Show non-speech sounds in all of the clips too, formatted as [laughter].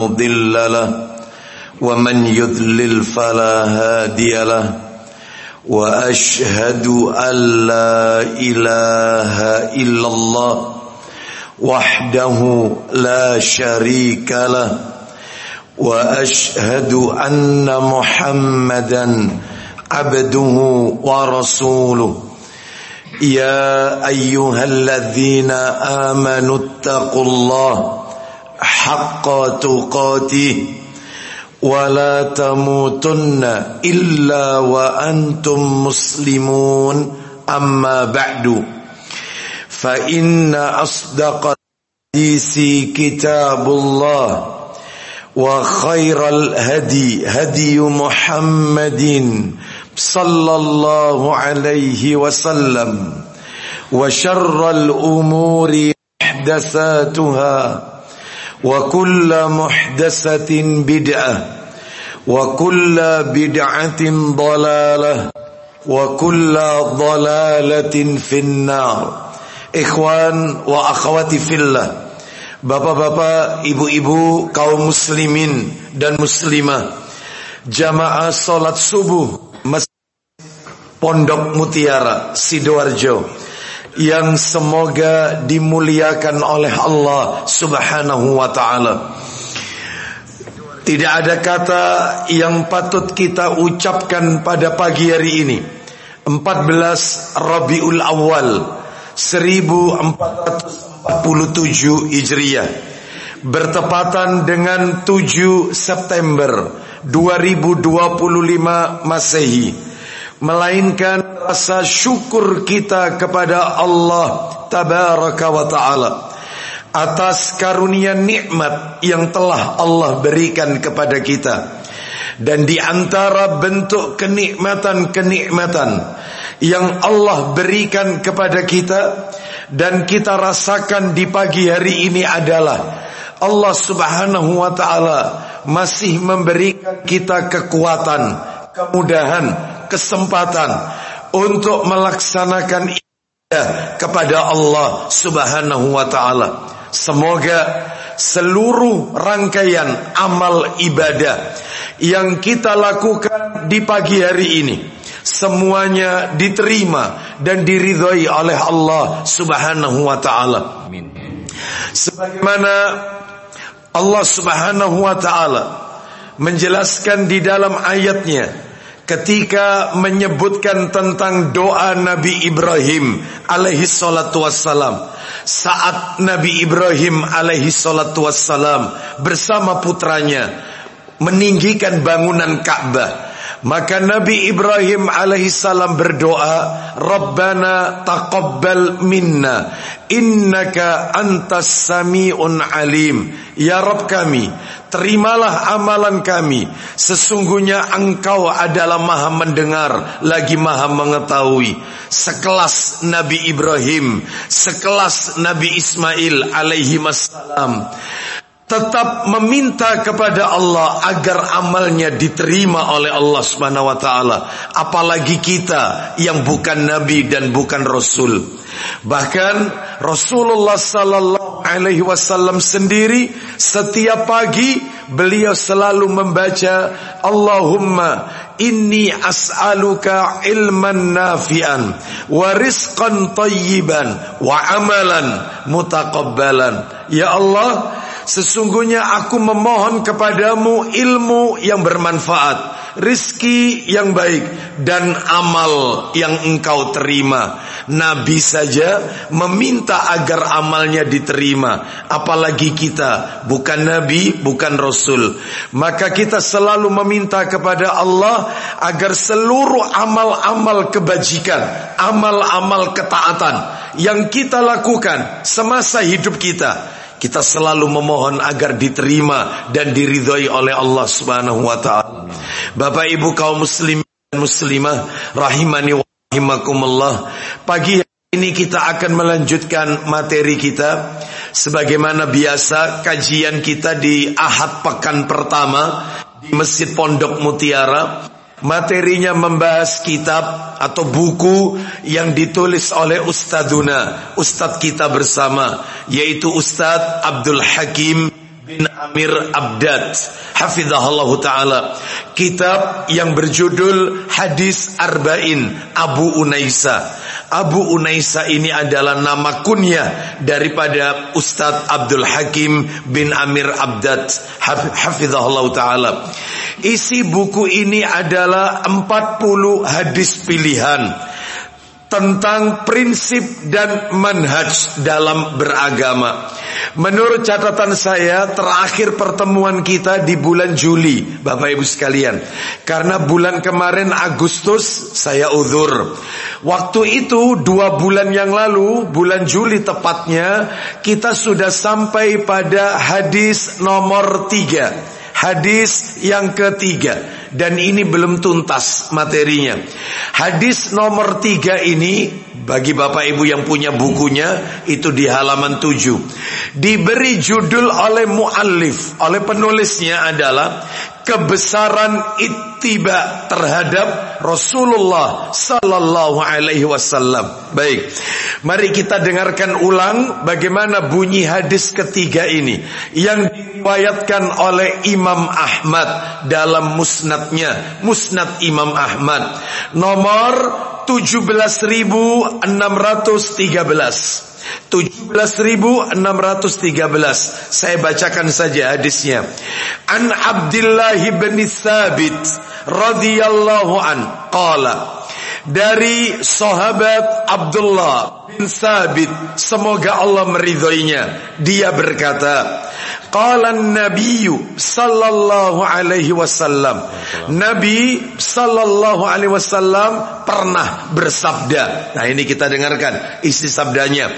مضل له ومن يضلل فلا هادي له وأشهد أن لا إله إلا الله وحده لا شريك له وأشهد أن محمدا عبده ورسوله. يا أيها الذين آمنوا اتقوا الله حق تقاته ولا تموتن إلا وأنتم مسلمون. أما بعد فإن أصدق الحديث كتاب الله وخير الهدي هدي محمد صلى الله عليه وسلم وشر الأمور محدثاتها. وكل محدثة بدعة وكل بدعة ضلالة وكل ضلالة في النار Ikhwan wa akhwati fillah Bapak-bapak, ibu-ibu, kaum muslimin dan muslimah Jamaah salat subuh Masjid Pondok Mutiara, Sidoarjo yang semoga dimuliakan oleh Allah Subhanahu wa taala. Tidak ada kata yang patut kita ucapkan pada pagi hari ini. 14 Rabiul Awal 1447 Hijriah. Bertepatan dengan 7 September 2025 Masehi melainkan rasa syukur kita kepada Allah tabaraka wa taala atas karunia nikmat yang telah Allah berikan kepada kita. Dan di antara bentuk kenikmatan-kenikmatan yang Allah berikan kepada kita dan kita rasakan di pagi hari ini adalah Allah Subhanahu wa taala masih memberikan kita kekuatan, kemudahan, kesempatan untuk melaksanakan ibadah kepada Allah Subhanahu wa taala. Semoga seluruh rangkaian amal ibadah yang kita lakukan di pagi hari ini semuanya diterima dan diridhoi oleh Allah Subhanahu wa taala. Amin. Sebagaimana Allah Subhanahu wa taala menjelaskan di dalam ayatnya ketika menyebutkan tentang doa Nabi Ibrahim alaihi salatu wassalam saat Nabi Ibrahim alaihi salatu wassalam bersama putranya meninggikan bangunan Ka'bah maka Nabi Ibrahim alaihissalam berdoa, Rabbana taqabbal minna, innaka antas sami'un alim. Ya Rabb kami, terimalah amalan kami. Sesungguhnya engkau adalah maha mendengar, lagi maha mengetahui. Sekelas Nabi Ibrahim, sekelas Nabi Ismail alaihi wassalam tetap meminta kepada Allah agar amalnya diterima oleh Allah Subhanahu wa taala apalagi kita yang bukan nabi dan bukan rasul bahkan Rasulullah sallallahu alaihi wasallam sendiri setiap pagi beliau selalu membaca Allahumma inni as'aluka ilman nafi'an wa rizqan tayyiban wa amalan mutaqabbalan. Ya Allah Sesungguhnya aku memohon kepadamu ilmu yang bermanfaat, rizki yang baik, dan amal yang engkau terima. Nabi saja meminta agar amalnya diterima. Apalagi kita, bukan Nabi, bukan Rasul. Maka kita selalu meminta kepada Allah agar seluruh amal-amal kebajikan, amal-amal ketaatan yang kita lakukan semasa hidup kita kita selalu memohon agar diterima dan diridhoi oleh Allah Subhanahu wa taala. Bapak Ibu kaum muslim dan muslimah rahimani wa rahimakumullah. Pagi ini kita akan melanjutkan materi kita sebagaimana biasa kajian kita di Ahad pekan pertama di Masjid Pondok Mutiara Materinya membahas kitab atau buku yang ditulis oleh Ustaduna, Ustadz kita bersama, yaitu Ustadz Abdul Hakim bin Amir Abdad. Hafizahullah taala. Kitab yang berjudul Hadis Arba'in Abu Unaisa Abu Unaisa ini adalah nama kunyah daripada Ustadz Abdul Hakim bin Amir Abdad hafizahullah taala. Isi buku ini adalah 40 hadis pilihan tentang prinsip dan manhaj dalam beragama. Menurut catatan saya, terakhir pertemuan kita di bulan Juli, Bapak Ibu sekalian. Karena bulan kemarin Agustus saya uzur. Waktu itu dua bulan yang lalu, bulan Juli tepatnya, kita sudah sampai pada hadis nomor tiga. Hadis yang ketiga dan ini belum tuntas materinya. Hadis nomor tiga ini bagi bapak ibu yang punya bukunya itu di halaman tujuh diberi judul oleh muallif oleh penulisnya adalah kebesaran ittiba terhadap Rasulullah sallallahu alaihi wasallam. Baik. Mari kita dengarkan ulang bagaimana bunyi hadis ketiga ini yang diriwayatkan oleh Imam Ahmad dalam musnadnya, Musnad Imam Ahmad. Nomor 17613. 17613 saya bacakan saja hadisnya. An Abdullah bin Thabit radhiyallahu an qala dari sahabat Abdullah bin Thabit semoga Allah meridhoinya. Dia berkata Qala Nabi sallallahu alaihi wasallam. Nabi sallallahu alaihi wasallam pernah bersabda. Nah, ini kita dengarkan isi sabdanya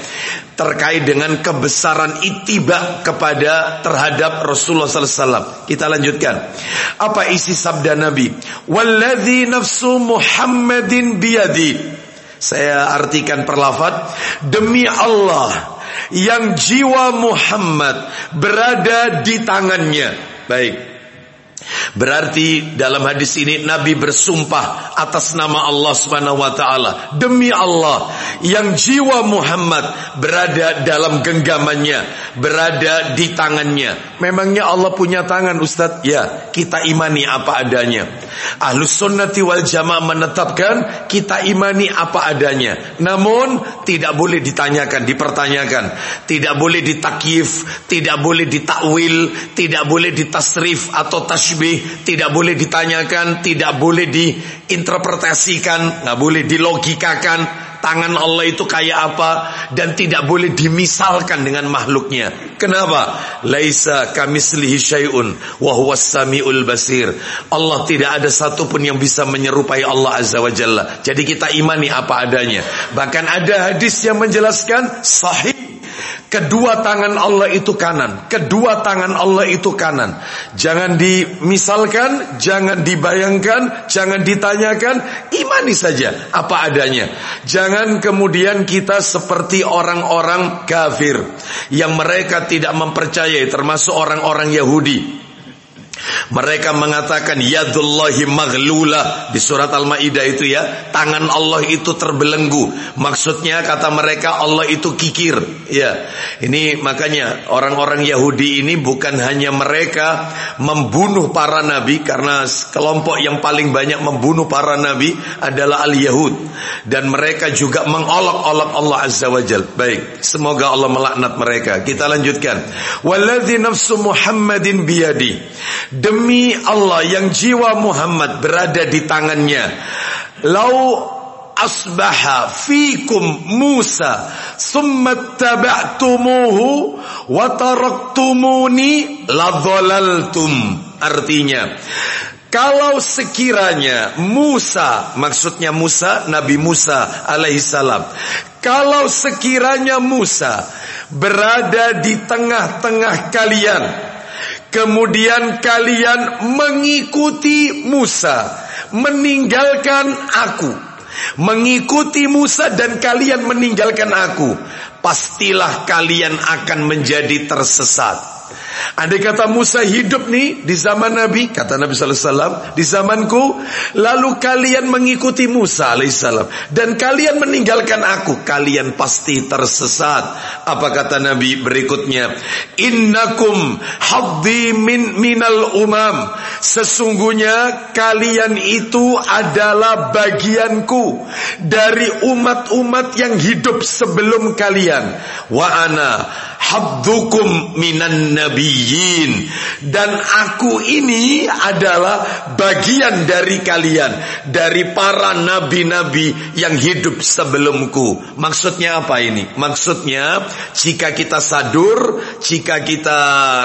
terkait dengan kebesaran itiba kepada terhadap Rasulullah sallallahu. Kita lanjutkan. Apa isi sabda Nabi? Walladzi nafsu Muhammadin biyadi. Saya artikan perlafat demi Allah yang jiwa Muhammad berada di tangannya. Baik. Berarti dalam hadis ini Nabi bersumpah atas nama Allah Subhanahu wa taala, demi Allah yang jiwa Muhammad berada dalam genggamannya, berada di tangannya. Memangnya Allah punya tangan Ustaz? Ya, kita imani apa adanya. Ahlus sunnati wal jamaah menetapkan kita imani apa adanya. Namun tidak boleh ditanyakan, dipertanyakan. Tidak boleh ditakyif, tidak boleh ditakwil, tidak boleh ditasrif atau tasbih tidak boleh ditanyakan, tidak boleh diinterpretasikan, nggak boleh dilogikakan. Tangan Allah itu kayak apa dan tidak boleh dimisalkan dengan makhluknya. Kenapa? Laisa kamislihi syai'un wa samiul basir. Allah tidak ada satupun yang bisa menyerupai Allah Azza wa Jalla. Jadi kita imani apa adanya. Bahkan ada hadis yang menjelaskan sahih Kedua tangan Allah itu kanan. Kedua tangan Allah itu kanan. Jangan dimisalkan, jangan dibayangkan, jangan ditanyakan. Imani saja apa adanya. Jangan kemudian kita seperti orang-orang kafir yang mereka tidak mempercayai termasuk orang-orang Yahudi mereka mengatakan yadullahi maghlula di surat Al-Maidah itu ya, tangan Allah itu terbelenggu. Maksudnya kata mereka Allah itu kikir. Ya. Ini makanya orang-orang Yahudi ini bukan hanya mereka membunuh para nabi karena kelompok yang paling banyak membunuh para nabi adalah al-Yahud dan mereka juga mengolok-olok Allah Azza wa Jal. Baik, semoga Allah melaknat mereka. Kita lanjutkan. Walladzi nafsu Muhammadin biyadi Demi Allah yang jiwa Muhammad berada di tangannya. Lau asbaha fikum Musa summa taba'tumuhu wa taraktumuni ladhalaltum artinya kalau sekiranya Musa maksudnya Musa Nabi Musa alaihissalam kalau sekiranya Musa berada di tengah-tengah kalian Kemudian kalian mengikuti Musa, meninggalkan aku. Mengikuti Musa dan kalian meninggalkan aku. Pastilah kalian akan menjadi tersesat. Andai kata Musa hidup nih di zaman Nabi, kata Nabi Sallallahu Alaihi Wasallam, di zamanku, lalu kalian mengikuti Musa Alaihissalam dan kalian meninggalkan aku, kalian pasti tersesat. Apa kata Nabi berikutnya? Innakum haddi min minal umam. Sesungguhnya kalian itu adalah bagianku dari umat-umat yang hidup sebelum kalian. Wa ana habdukum minan nabiyyin. Dan aku ini adalah bagian dari kalian dari para nabi-nabi yang hidup sebelumku. Maksudnya apa ini? Maksudnya jika kita sadur jika kita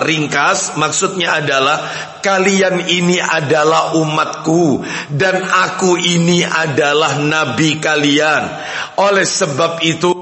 ringkas maksudnya adalah kalian ini adalah umatku. Dan aku ini adalah nabi kalian. Oleh sebab itu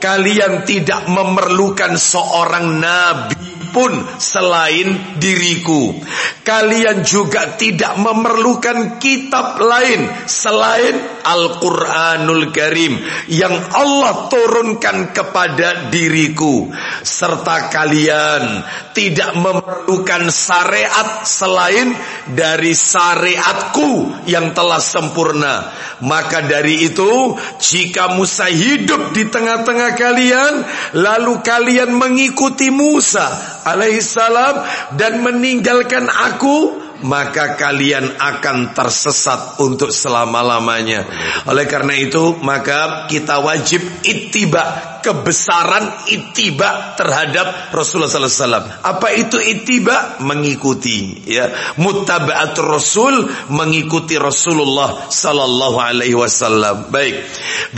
kalian tidak memerlukan seorang nabi pun selain diriku. Kalian juga tidak memerlukan kitab lain selain Al-Quranul Karim yang Allah turunkan kepada diriku. Serta kalian tidak memerlukan syariat selain dari syariatku yang telah sempurna. Maka dari itu, jika Musa hidup di tengah-tengah kalian, lalu kalian mengikuti Musa alaihissalam dan meninggalkan aku maka kalian akan tersesat untuk selama-lamanya. Oleh karena itu, maka kita wajib ittiba kebesaran ittiba terhadap Rasulullah sallallahu alaihi wasallam. Apa itu ittiba? Mengikuti ya. Mutaba'atul Rasul mengikuti Rasulullah sallallahu alaihi wasallam. Baik.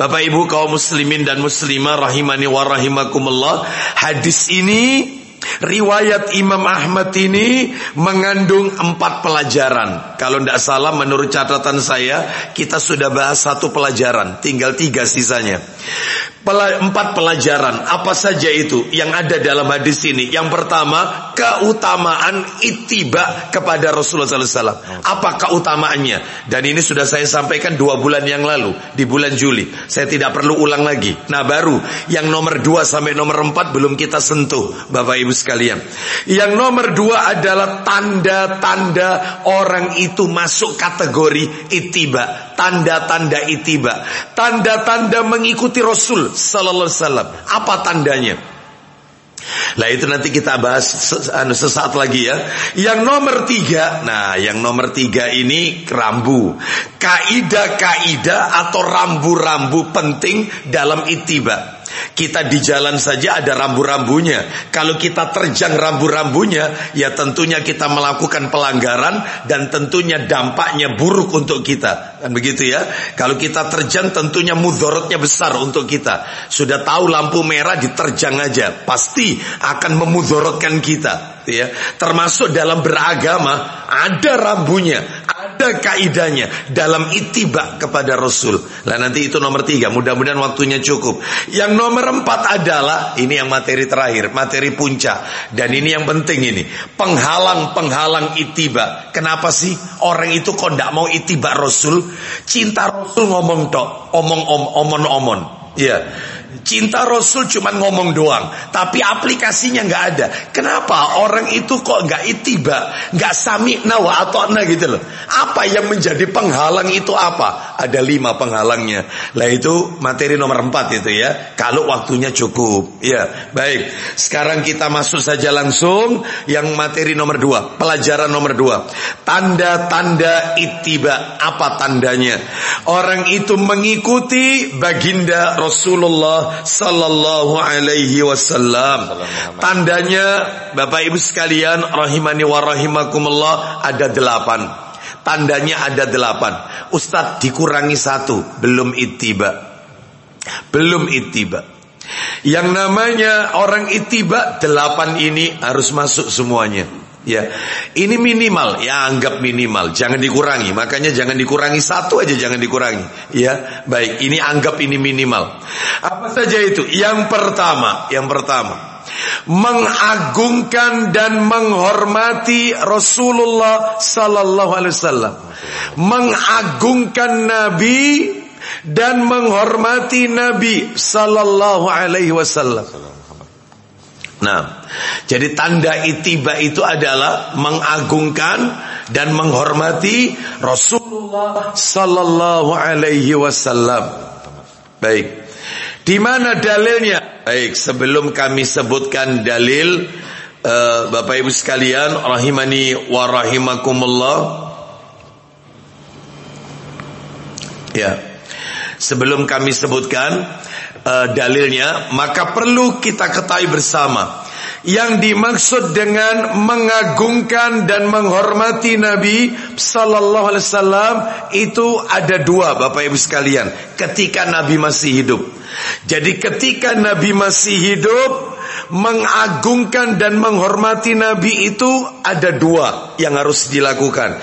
Bapak Ibu kaum muslimin dan muslimah rahimani wa rahimakumullah. Hadis ini Riwayat Imam Ahmad ini mengandung empat pelajaran. Kalau tidak salah menurut catatan saya, kita sudah bahas satu pelajaran, tinggal tiga sisanya. Empat pelajaran apa saja itu yang ada dalam hadis ini? Yang pertama keutamaan itiba kepada Rasulullah SAW. Apa keutamaannya? Dan ini sudah saya sampaikan dua bulan yang lalu di bulan Juli. Saya tidak perlu ulang lagi. Nah baru yang nomor dua sampai nomor empat belum kita sentuh, Bapak Ibu sekalian. Yang nomor dua adalah tanda-tanda orang itu masuk kategori itiba, tanda-tanda itiba, tanda-tanda mengikuti Rasul sallallahu alaihi wasallam. Apa tandanya? Lah itu nanti kita bahas anu, sesaat lagi ya. Yang nomor tiga, nah yang nomor tiga ini rambu. Kaidah-kaidah atau rambu-rambu penting dalam itiba. Kita di jalan saja ada rambu-rambunya. Kalau kita terjang rambu-rambunya, ya tentunya kita melakukan pelanggaran dan tentunya dampaknya buruk untuk kita. Kan begitu ya? Kalau kita terjang tentunya mudorotnya besar untuk kita. Sudah tahu lampu merah diterjang aja, pasti akan memudorotkan kita. Ya, termasuk dalam beragama ada rambunya, ada kaidahnya dalam itibak kepada Rasul. Lah nanti itu nomor tiga. Mudah-mudahan waktunya cukup. Yang nomor empat adalah ini yang materi terakhir, materi puncak. Dan ini yang penting ini penghalang-penghalang itibak. Kenapa sih orang itu kok tidak mau itibak Rasul? Cinta Rasul ngomong tok, omong om, omon omon. Ya. Cinta Rasul cuma ngomong doang, tapi aplikasinya nggak ada. Kenapa orang itu kok nggak itiba, nggak sami nawa atau na gitu loh? Apa yang menjadi penghalang itu apa? Ada lima penghalangnya. Lah itu materi nomor empat itu ya. Kalau waktunya cukup, ya baik. Sekarang kita masuk saja langsung yang materi nomor dua, pelajaran nomor dua. Tanda-tanda itiba apa tandanya? Orang itu mengikuti baginda Rasulullah sallallahu alaihi wasallam. Tandanya Bapak Ibu sekalian rahimani wa rahimakumullah ada delapan. Tandanya ada delapan. Ustadz dikurangi satu, belum itiba. Belum itiba. Yang namanya orang itiba delapan ini harus masuk semuanya. Ya, ini minimal, ya anggap minimal, jangan dikurangi. Makanya jangan dikurangi satu aja, jangan dikurangi. Ya, baik, ini anggap ini minimal. Apa saja itu? Yang pertama, yang pertama, mengagungkan dan menghormati Rasulullah Sallallahu Alaihi Wasallam, mengagungkan Nabi dan menghormati Nabi Sallallahu Alaihi Wasallam. Nah, Jadi tanda itiba itu adalah mengagungkan dan menghormati Rasulullah sallallahu alaihi wasallam. Baik. Di mana dalilnya? Baik, sebelum kami sebutkan dalil uh, Bapak Ibu sekalian rahimani wa rahimakumullah. Ya. Sebelum kami sebutkan uh, dalilnya, maka perlu kita ketahui bersama yang dimaksud dengan mengagungkan dan menghormati Nabi sallallahu alaihi wasallam itu ada dua Bapak Ibu sekalian ketika Nabi masih hidup. Jadi ketika Nabi masih hidup mengagungkan dan menghormati Nabi itu ada dua yang harus dilakukan.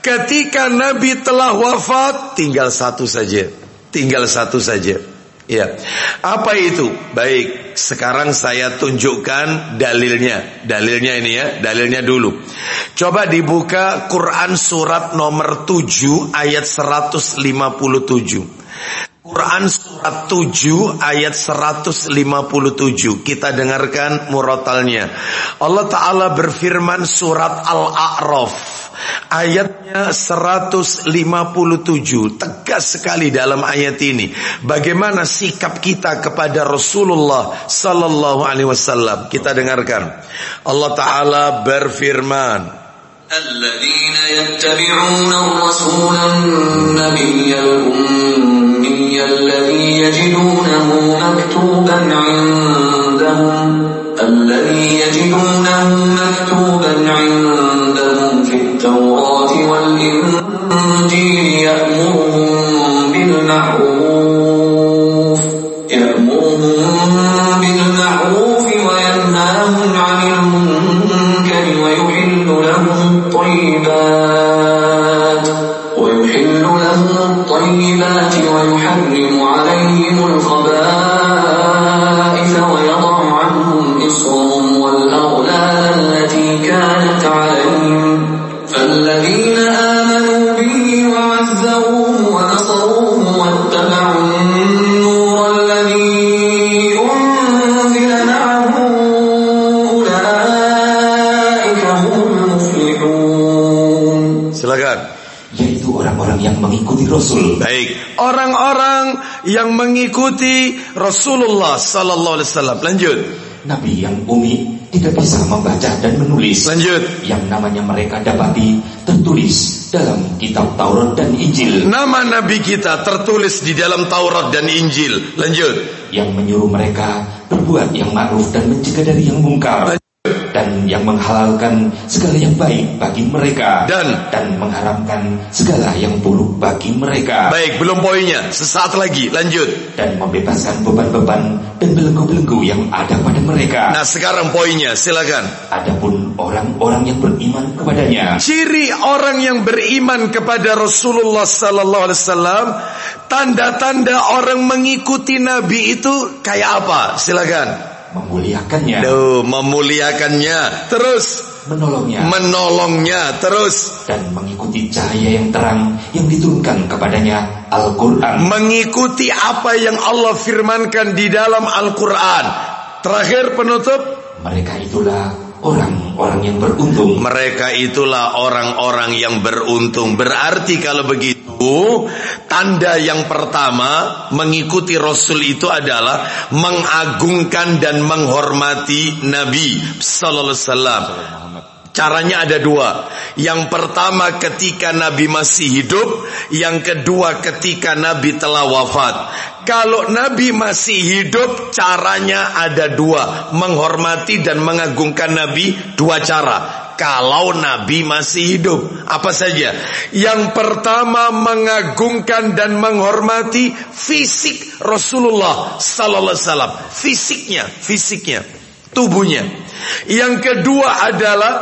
Ketika Nabi telah wafat tinggal satu saja. Tinggal satu saja. Ya. Apa itu? Baik, sekarang saya tunjukkan dalilnya. Dalilnya ini ya, dalilnya dulu. Coba dibuka Quran surat nomor 7 ayat 157. Quran surat 7 ayat 157 Kita dengarkan murotalnya Allah Ta'ala berfirman surat Al-A'raf Ayatnya 157 Tegas sekali dalam ayat ini Bagaimana sikap kita kepada Rasulullah Sallallahu alaihi wasallam Kita dengarkan Allah Ta'ala berfirman الذين يتبعون الرسول النبي الأمي الذي يجدونه مكتوبا عندهم. Rasul. Baik, orang-orang yang mengikuti Rasulullah sallallahu alaihi wasallam. Lanjut. Nabi yang umi tidak bisa membaca dan menulis. Lanjut. Yang namanya mereka dapati tertulis dalam kitab Taurat dan Injil. Nama nabi kita tertulis di dalam Taurat dan Injil. Lanjut. Yang menyuruh mereka berbuat yang ma'ruf dan mencegah dari yang mungkar. Dan yang menghalalkan segala yang baik bagi mereka Dan- dan mengharamkan segala yang buruk bagi mereka Baik, belum poinnya. Sesaat lagi, lanjut. dan membebaskan beban-beban dan belenggu-belenggu yang ada pada mereka. Nah, sekarang poinnya, silakan. Adapun orang-orang yang beriman kepadanya Ciri orang yang beriman kepada Rasulullah sallallahu alaihi wasallam, tanda-tanda orang mengikuti nabi itu kayak apa? Silakan. Memuliakannya, Duh, memuliakannya, terus menolongnya, menolongnya, terus dan mengikuti cahaya yang terang yang diturunkan kepadanya Al-Quran. mengikuti apa yang Allah firmankan di dalam Al-Qur'an. Terakhir penutup, Mereka itulah orang-orang yang beruntung. mereka itulah orang-orang yang beruntung. Berarti kalau begitu, tanda yang pertama mengikuti Rasul itu adalah mengagungkan dan menghormati Nabi sallallahu alaihi wasallam. Caranya ada dua. Yang pertama ketika Nabi masih hidup, yang kedua ketika Nabi telah wafat. Kalau Nabi masih hidup, caranya ada dua. Menghormati dan mengagungkan Nabi dua cara. Kalau Nabi masih hidup, apa saja? Yang pertama mengagungkan dan menghormati fisik Rasulullah sallallahu alaihi wasallam. Fisiknya, fisiknya, tubuhnya. Yang kedua adalah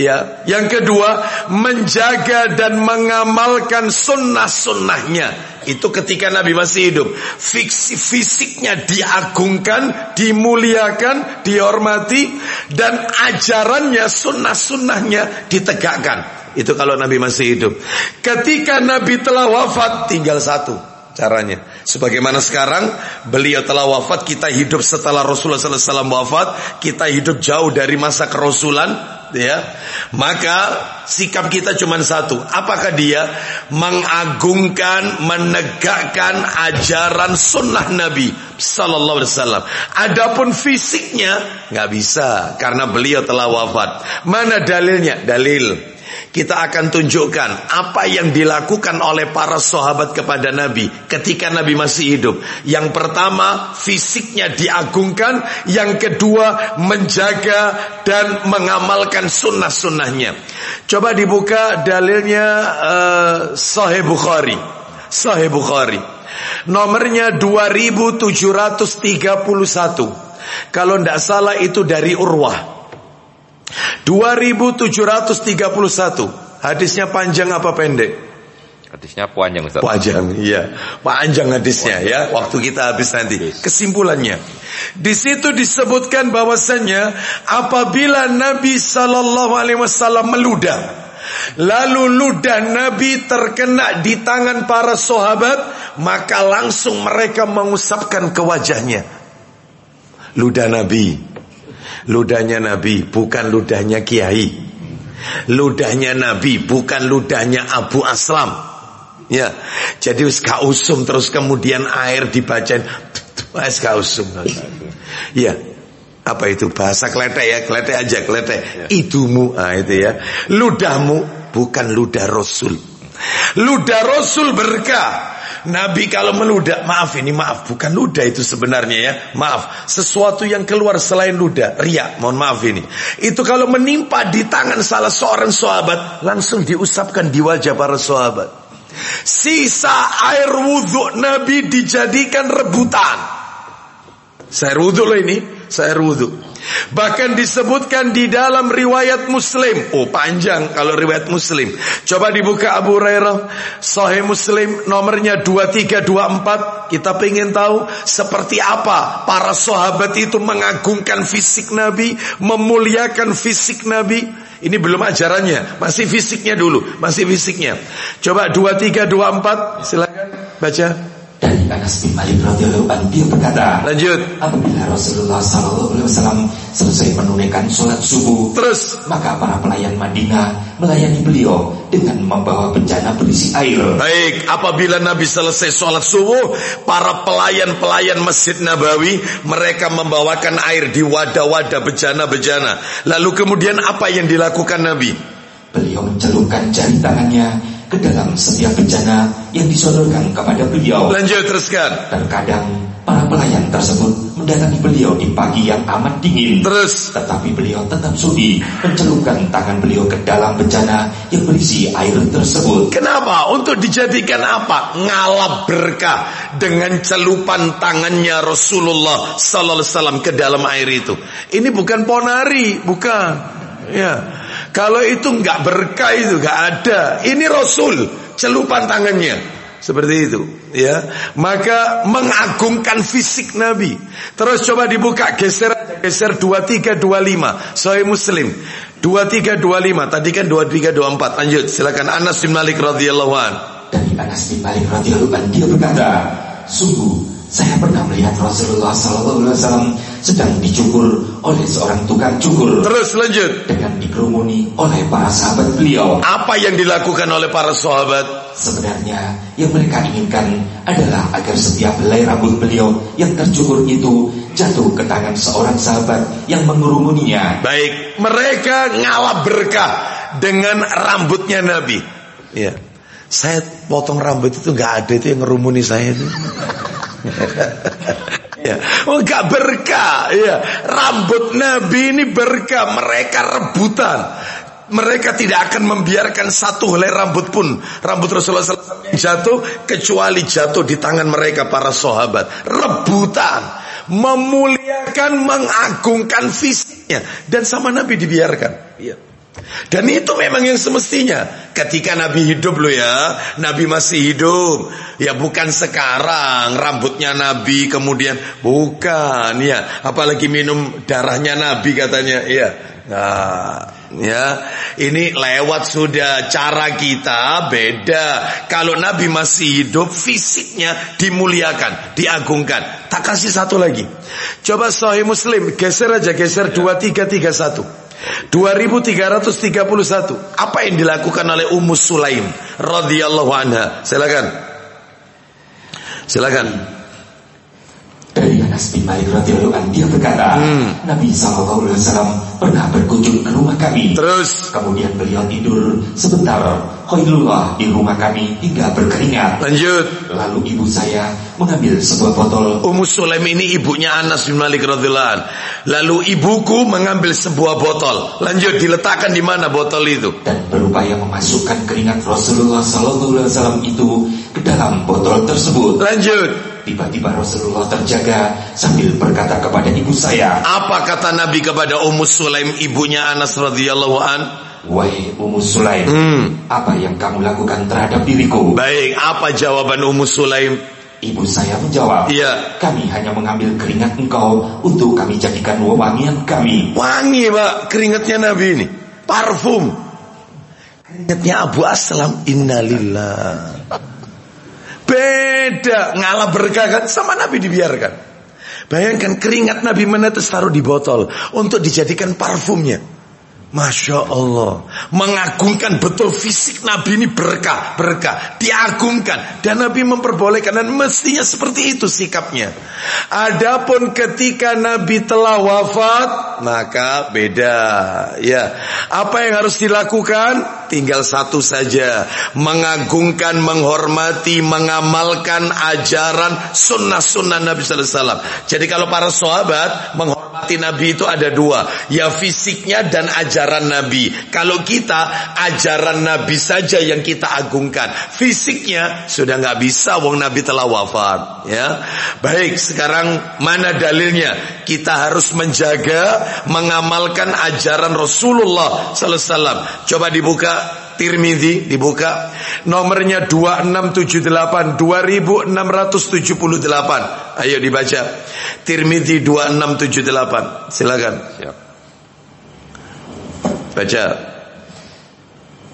Ya, yang kedua menjaga dan mengamalkan sunnah-sunnahnya. Itu ketika Nabi masih hidup. Fiksi fisiknya diagungkan, dimuliakan, dihormati dan ajarannya sunnah-sunnahnya ditegakkan. Itu kalau Nabi masih hidup. Ketika Nabi telah wafat tinggal satu. caranya. Sebagaimana sekarang beliau telah wafat, kita hidup setelah Rasulullah SAW wafat, kita hidup jauh dari masa kerasulan, ya. Maka sikap kita cuma satu. Apakah dia mengagungkan, menegakkan ajaran sunnah Nabi Sallallahu Alaihi Wasallam. Adapun fisiknya nggak bisa karena beliau telah wafat. Mana dalilnya? Dalil kita akan tunjukkan apa yang dilakukan oleh para sahabat kepada Nabi ketika Nabi masih hidup. Yang pertama, fisiknya diagungkan. Yang kedua, menjaga dan mengamalkan sunnah-sunnahnya. Coba dibuka dalilnya uh, Sahih Bukhari. Sahih Bukhari. Nomornya 2731. Kalau tidak salah itu dari Urwah. 2731. Hadisnya panjang apa pendek? Hadisnya panjang Ustaz. Panjang, iya. Panjang hadisnya ya. Waktu kita habis nanti. Kesimpulannya. Di situ disebutkan bahwasannya apabila Nabi sallallahu alaihi wasallam meludah Lalu ludah Nabi terkena di tangan para sahabat, maka langsung mereka mengusapkan ke wajahnya. Ludah Nabi Ludahnya Nabi bukan ludahnya Kiai. Ludahnya Nabi bukan ludahnya Abu Aslam. Ya. Jadi wis usum terus kemudian air dibacain wis usum. Ya. Apa itu bahasa kletek ya, kletek aja kletek. Ya. Idumu, ah itu ya. Ludahmu bukan ludah Rasul. Ludah Rasul berkah. Nabi kalau meludah, maaf ini maaf, bukan ludah itu sebenarnya ya. Maaf, sesuatu yang keluar selain ludah, ria, mohon maaf ini. Itu kalau menimpa di tangan salah seorang sahabat, langsung diusapkan di wajah para sahabat. Sisa air wudhu Nabi dijadikan rebutan. Saya wudhu loh ini, saya wudhu. Bahkan disebutkan di dalam riwayat Muslim. Oh panjang kalau riwayat Muslim. Coba dibuka Abu Hurairah. Sahih Muslim nomornya 2324. Kita pengen tahu seperti apa para sahabat itu mengagungkan fisik Nabi. Memuliakan fisik Nabi. Ini belum ajarannya. Masih fisiknya dulu. Masih fisiknya. Coba 2324. Silakan baca dari Anas bin Malik radhiyallahu anhu dia berkata, lanjut. Apabila Rasulullah sallallahu alaihi wasallam selesai menunaikan sholat subuh, terus maka para pelayan Madinah melayani beliau dengan membawa bencana berisi air. Baik, apabila Nabi selesai sholat subuh, para pelayan-pelayan Masjid Nabawi mereka membawakan air di wadah-wadah bejana-bejana. Lalu kemudian apa yang dilakukan Nabi? Beliau mencelupkan jari tangannya ke dalam setiap bencana yang disodorkan kepada beliau. Lanjut teruskan. Terkadang para pelayan tersebut mendatangi beliau di pagi yang amat dingin. Terus, tetapi beliau tetap sudi mencelupkan tangan beliau ke dalam bencana yang berisi air tersebut. Kenapa? Untuk dijadikan apa? Ngalap berkah dengan celupan tangannya Rasulullah Sallallahu Alaihi Wasallam ke dalam air itu. Ini bukan ponari, bukan. Ya, kalau itu nggak berkah itu nggak ada. Ini Rasul celupan tangannya. Seperti itu, ya. Maka mengagungkan fisik Nabi. Terus coba dibuka geser geser 2325 Sahih Muslim 2325 tadi kan 2324 lanjut silakan Anas bin Malik radhiyallahu an dari Anas bin Malik radhiyallahu an dia berkata sungguh saya pernah melihat Rasulullah Sallallahu Alaihi Wasallam sedang dicukur oleh seorang tukang cukur. Terus lanjut. Dengan dikerumuni oleh para sahabat beliau. Apa yang dilakukan oleh para sahabat? Sebenarnya yang mereka inginkan adalah agar setiap helai rambut beliau yang tercukur itu jatuh ke tangan seorang sahabat yang mengerumuninya. Baik, mereka ngalah berkah dengan rambutnya Nabi. Ya. Saya potong rambut itu nggak ada itu yang ngerumuni saya itu. [laughs] ya. Oh gak berkah. Ya. Rambut Nabi ini berkah. Mereka rebutan. Mereka tidak akan membiarkan satu helai rambut pun. Rambut Rasulullah SAW jatuh kecuali jatuh di tangan mereka para sahabat. Rebutan. Memuliakan mengagungkan fisiknya. Dan sama Nabi dibiarkan. Iya. Dan itu memang yang semestinya. Ketika Nabi hidup loh ya, Nabi masih hidup. Ya bukan sekarang rambutnya Nabi kemudian bukan ya, apalagi minum darahnya Nabi katanya. Ya. Nah, Ya, ini lewat sudah cara kita beda. Kalau Nabi masih hidup, fisiknya dimuliakan, diagungkan. Tak kasih satu lagi. Coba Sahih Muslim, geser aja, geser 2331. 2331. Apa yang dilakukan oleh Ummu Sulaim radhiyallahu anha? Silakan. Silakan. Anas bin Malik radhiyallahu anhu dia berkata, hmm. Nabi sallallahu alaihi wasallam pernah berkunjung ke rumah kami. Terus kemudian beliau tidur sebentar. Khairullah di rumah kami hingga berkeringat. Lanjut. Lalu ibu saya mengambil sebuah botol. Ummu Sulaim ini ibunya Anas bin Malik radhiyallahu anhu. Lalu ibuku mengambil sebuah botol. Lanjut diletakkan di mana botol itu? Dan berupaya memasukkan keringat Rasulullah sallallahu alaihi wasallam itu ke dalam botol tersebut. Lanjut. Tiba-tiba Rasulullah terjaga sambil berkata kepada ibu saya. Apa kata Nabi kepada Ummu Sulaim ibunya Anas radhiyallahu an? Wahai Ummu Sulaim, hmm. apa yang kamu lakukan terhadap diriku? Baik, apa jawaban Ummu Sulaim? Ibu saya menjawab, Iya. Kami hanya mengambil keringat engkau untuk kami jadikan wewangian kami. Wangi pak, keringatnya Nabi ini, parfum. Keringatnya Abu Aslam, innalillah. Beda, ngalah berkah kan sama Nabi dibiarkan. Bayangkan keringat Nabi menetes taruh di botol untuk dijadikan parfumnya. Masya Allah. Mengagungkan betul fisik Nabi ini berkah Berkah. Diagungkan. Dan Nabi memperbolehkan. Dan mestinya seperti itu sikapnya. Adapun ketika Nabi telah wafat Maka beda. Ya. Apa yang harus dilakukan? Tinggal satu saja. Mengagungkan, menghormati Mengamalkan ajaran Sunnah-sunnah Nabi SAW Jadi kalau para sahabat Menghormati Nabi itu ada dua. Ya fisiknya dan ajaran ajaran Nabi. Kalau kita ajaran Nabi saja yang kita agungkan, fisiknya sudah nggak bisa. Wong Nabi telah wafat. Ya, baik. Sekarang mana dalilnya? Kita harus menjaga, mengamalkan ajaran Rasulullah Sallallahu Alaihi Wasallam. Coba dibuka Tirmidzi dibuka nomornya 2678 2678 ayo dibaca Tirmidzi 2678 silakan siap Baca.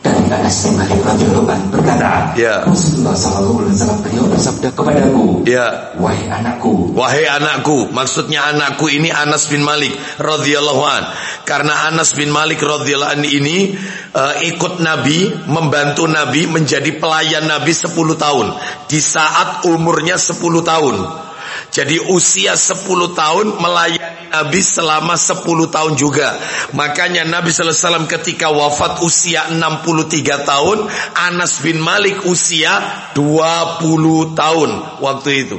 Dan Anas bin Malik radhiyallahu berkata, ya. Rasulullah sallallahu alaihi wasallam beliau bersabda kepadaku, ya. Wahai anakku, wahai anakku, maksudnya anakku ini Anas bin Malik radhiyallahu an. Karena Anas bin Malik radhiyallahu an ini uh, ikut Nabi, membantu Nabi menjadi pelayan Nabi 10 tahun di saat umurnya 10 tahun. Jadi usia 10 tahun melayani Nabi selama 10 tahun juga. Makanya Nabi SAW ketika wafat usia 63 tahun, Anas bin Malik usia 20 tahun waktu itu.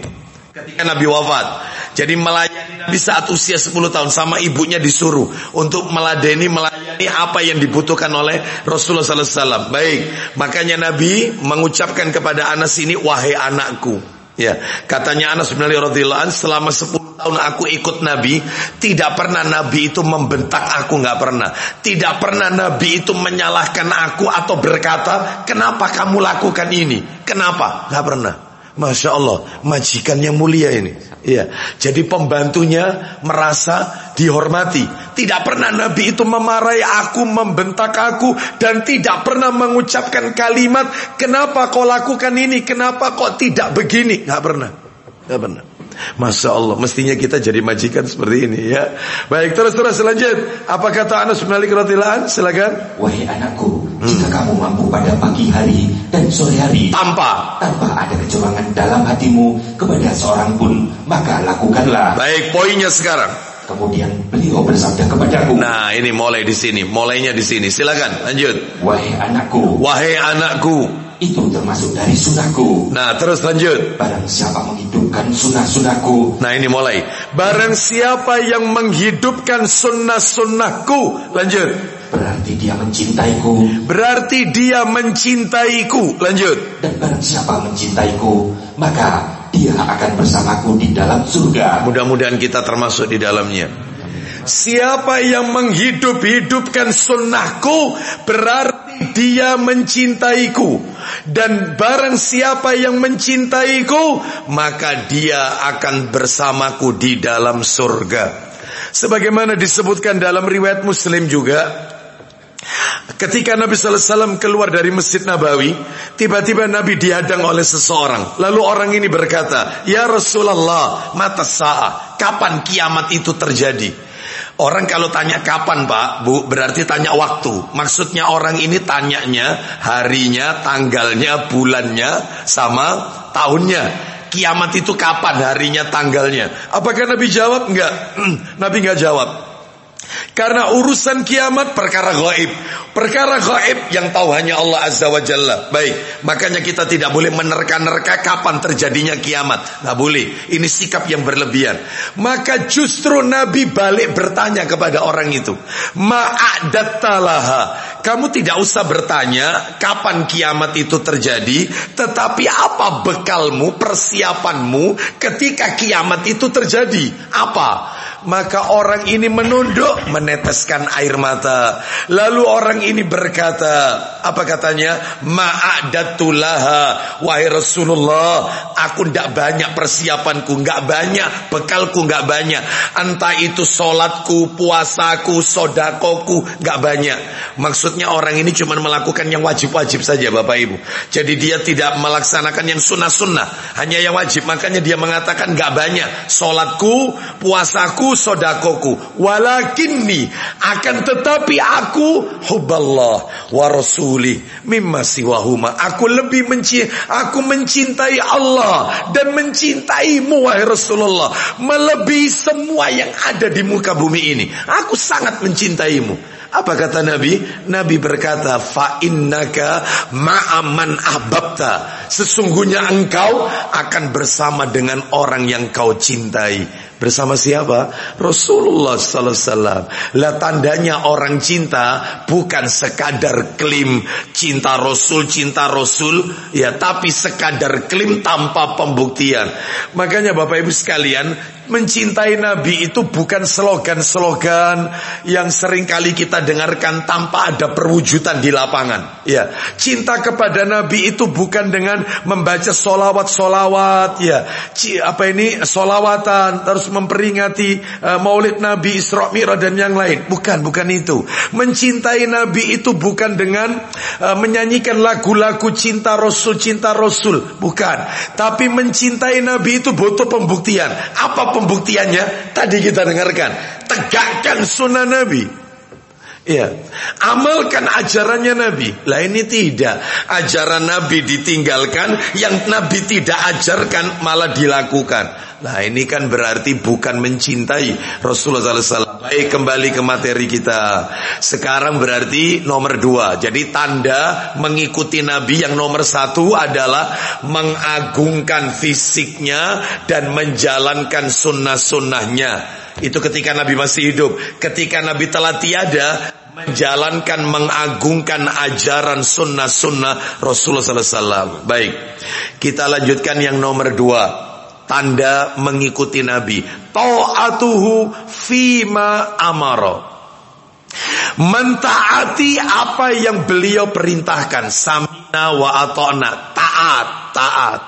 Ketika Nabi wafat. Jadi melayani Nabi saat usia 10 tahun sama ibunya disuruh untuk meladeni melayani apa yang dibutuhkan oleh Rasulullah SAW. Baik, makanya Nabi mengucapkan kepada Anas ini wahai anakku. Ya, katanya Anas bin Malik radhiyallahu an selama 10 tahun aku ikut Nabi, tidak pernah Nabi itu membentak aku, nggak pernah. Tidak pernah Nabi itu menyalahkan aku atau berkata, "Kenapa kamu lakukan ini?" Kenapa? Nggak pernah. Masya Allah, majikan yang mulia ini. Iya, jadi pembantunya merasa dihormati. Tidak pernah Nabi itu memarahi aku, membentak aku, dan tidak pernah mengucapkan kalimat, kenapa kau lakukan ini, kenapa kok tidak begini. Nggak pernah, nggak pernah. Masya Allah, mestinya kita jadi majikan seperti ini ya. Baik, terus terus lanjut. Apa kata Anas bin Malik radhiyallahu Silakan. Wahai anakku, hmm. jika kamu mampu pada pagi hari dan sore hari tanpa tanpa ada kecurangan dalam hatimu kepada seorang pun, maka lakukanlah. Baik, poinnya sekarang. Kemudian beliau bersabda kepadaku. Nah, ini mulai di sini, mulainya di sini. Silakan, lanjut. Wahai anakku. Wahai anakku itu termasuk dari sunahku. Nah terus lanjut. Barang siapa menghidupkan sunnah-sunnahku. Nah ini mulai. Barang siapa yang menghidupkan sunnah-sunnahku. Lanjut. Berarti dia mencintaiku. Berarti dia mencintaiku. Lanjut. Dan barang siapa mencintaiku. Maka dia akan bersamaku di dalam surga. Mudah-mudahan kita termasuk di dalamnya. Siapa yang menghidup-hidupkan sunnahku berarti dia mencintaiku dan barang siapa yang mencintaiku maka dia akan bersamaku di dalam surga. Sebagaimana disebutkan dalam riwayat Muslim juga Ketika Nabi Sallallahu Alaihi Wasallam keluar dari Masjid Nabawi, tiba-tiba Nabi dihadang oleh seseorang. Lalu orang ini berkata, Ya Rasulullah, mata sa'ah, kapan kiamat itu terjadi? Orang kalau tanya kapan pak, bu, berarti tanya waktu. Maksudnya orang ini tanyanya harinya, tanggalnya, bulannya, sama tahunnya. Kiamat itu kapan harinya, tanggalnya? Apakah Nabi jawab? Enggak. [clears throat] Nabi enggak jawab. Karena urusan kiamat perkara gaib. Perkara gaib yang tahu hanya Allah Azza wa Jalla. Baik, makanya kita tidak boleh menerka-nerka kapan terjadinya kiamat. Nah boleh, ini sikap yang berlebihan. Maka justru Nabi balik bertanya kepada orang itu. Ma'adattalaha. Kamu tidak usah bertanya kapan kiamat itu terjadi. Tetapi apa bekalmu, persiapanmu ketika kiamat itu terjadi? Apa? Maka orang ini menunduk meneteskan air mata. Lalu orang ini berkata, apa katanya? Ma'adatulaha wahai Rasulullah, aku tidak banyak persiapanku, nggak banyak bekalku, nggak banyak. Entah itu solatku, puasaku, sodakoku, nggak banyak. Maksudnya orang ini cuma melakukan yang wajib-wajib saja, Bapak Ibu. Jadi dia tidak melaksanakan yang sunnah-sunnah, hanya yang wajib. Makanya dia mengatakan nggak banyak. Solatku, puasaku, sodakoku walakinni akan tetapi aku hubballah wa rasuli mimma siwahuma aku lebih menci aku mencintai Allah dan mencintaimu wahai Rasulullah melebihi semua yang ada di muka bumi ini aku sangat mencintaimu apa kata Nabi? Nabi berkata, "Fa innaka ma'aman ahbabta." Sesungguhnya engkau akan bersama dengan orang yang kau cintai. Bersama siapa? Rasulullah sallallahu alaihi wasallam. Lah tandanya orang cinta bukan sekadar klaim cinta Rasul, cinta Rasul, ya tapi sekadar klaim tanpa pembuktian. Makanya Bapak Ibu sekalian, Mencintai Nabi itu bukan slogan-slogan yang sering kali kita dengarkan tanpa ada perwujudan di lapangan. Ya, cinta kepada Nabi itu bukan dengan membaca solawat-solawat, ya, apa ini solawatan, terus memperingati uh, Maulid Nabi Isra Mi'raj dan yang lain. Bukan, bukan itu. Mencintai Nabi itu bukan dengan uh, menyanyikan lagu-lagu cinta Rasul, cinta Rasul, bukan. Tapi mencintai Nabi itu butuh pembuktian. Apa pembuktiannya tadi kita dengarkan. Tegakkan sunnah Nabi. Ya, amalkan ajarannya Nabi. Lah ini tidak. Ajaran Nabi ditinggalkan, yang Nabi tidak ajarkan malah dilakukan. Nah ini kan berarti bukan mencintai Rasulullah SAW. Baik kembali ke materi kita. Sekarang berarti nomor dua. Jadi tanda mengikuti Nabi yang nomor satu adalah mengagungkan fisiknya dan menjalankan sunnah-sunnahnya. Itu ketika Nabi masih hidup. Ketika Nabi telah tiada, menjalankan, mengagungkan ajaran sunnah-sunnah Rasulullah SAW. Baik, kita lanjutkan yang nomor dua. Tanda mengikuti Nabi. Ta'atuhu fima amaro. Mentaati apa yang beliau perintahkan. Samina wa atona. Taat, taat.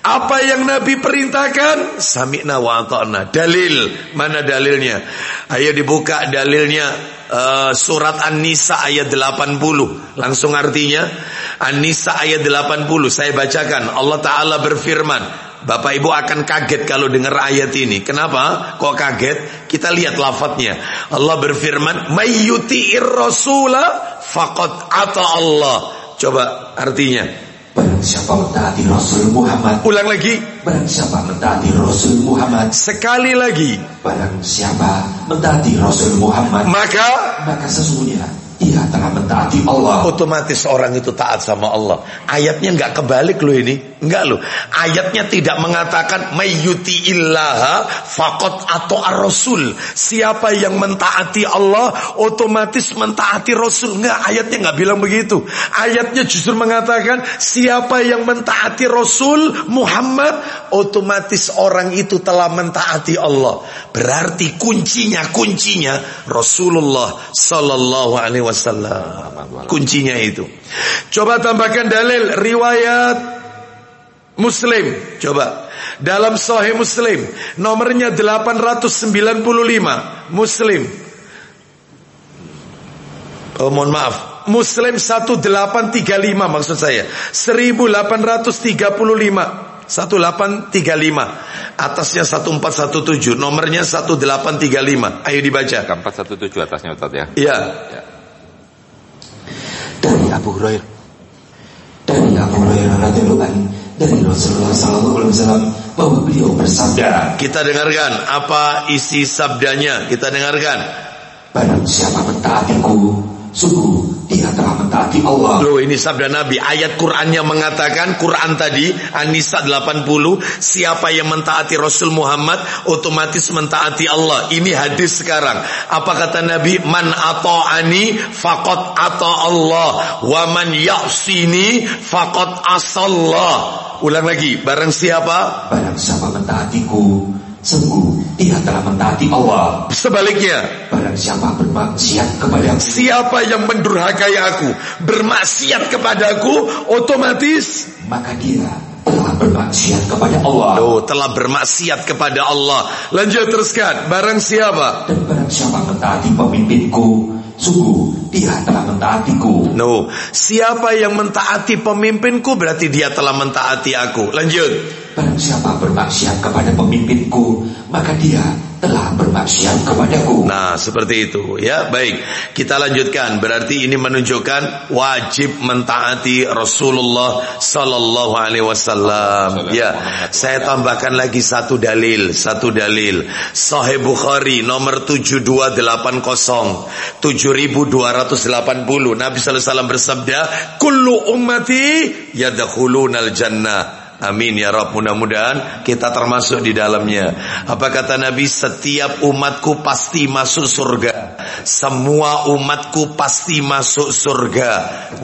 Apa yang Nabi perintahkan? Sami'na wa ta'na. Dalil. Mana dalilnya? Ayo dibuka dalilnya. Uh, surat An-Nisa ayat 80. Langsung artinya. An-Nisa ayat 80. Saya bacakan. Allah Ta'ala berfirman. Bapak Ibu akan kaget kalau dengar ayat ini. Kenapa? Kok kaget? Kita lihat lafadznya. Allah berfirman, "Mayyuti'ir rasula faqad ata Allah." Coba artinya. Barang siapa mentaati Rasul Muhammad Ulang lagi Barang siapa mentaati Rasul Muhammad Sekali lagi Barang siapa mentaati Rasul Muhammad Maka Maka sesungguhnya ia telah mentaati Allah. Otomatis orang itu taat sama Allah. Ayatnya nggak kebalik loh ini, nggak loh. Ayatnya tidak mengatakan mayyuti illaha fakot atau ar-rasul. Siapa yang mentaati Allah otomatis mentaati Rasul. Nggak, ayatnya nggak bilang begitu. Ayatnya justru mengatakan siapa yang mentaati Rasul Muhammad otomatis orang itu telah mentaati Allah. Berarti kuncinya kuncinya Rasulullah Sallallahu Alaihi wasallam. Kuncinya itu. Coba tambahkan dalil riwayat Muslim. Coba. Dalam Sahih Muslim nomornya 895 Muslim. Oh mohon maaf. Muslim 1835 maksud saya. 1835 1835 Atasnya 1417 Nomornya 1835 Ayo dibaca. 1417 atasnya Ustaz ya? Iya. Ya. Dari Abu Hurairah. Dari Abu Hurairah radhiyallahu anhu. Dari Rasulullah sallallahu alaihi wasallam bahwa beliau bersabda Kita dengarkan Apa isi sabdanya. Kita dengarkan. Barang siapa mentaatiku Sungguh dia telah mentaati Allah. Loh ini sabda Nabi. Ayat Qur'annya mengatakan Quran tadi An-Nisa 80 Siapa yang mentaati Rasul Muhammad Otomatis mentaati Allah. Ini hadis sekarang. Apa kata Nabi? Man ata'ani Fakot ata Allah. Wa man ya'sini Fakot asallah Ulang lagi Barang siapa? Barang siapa mentaatiku Sungguh dia telah mentaati Allah. Sebaliknya Barang siapa bermaksiat kepada Siapa yang mendurhakai aku Bermaksiat kepadaku Otomatis Maka dia telah bermaksiat kepada Allah. Oh telah bermaksiat kepada Allah. Lanjut teruskan Barang siapa? Dan barang siapa mentaati pemimpinku Sungguh dia telah mentaatiku. No Siapa yang mentaati pemimpinku Berarti dia telah mentaati aku. Lanjut Barang siapa bermaksiat kepada pemimpinku Maka dia telah bermaksiat kepadaku. Nah seperti itu. Ya Baik. Kita lanjutkan. Berarti ini menunjukkan Wajib mentaati Rasulullah Sallallahu alaihi wasallam. Ya. Saya tambahkan lagi satu dalil Satu dalil. Sahih Bukhari nomor 7280 7280 Nabi sallallahu alaihi wasallam bersabda Kullu ummati yadkhulunal jannah Amin ya Rabb mudah-mudahan kita termasuk di dalamnya. Apa kata Nabi? Setiap umatku pasti masuk surga. Semua umatku pasti masuk surga.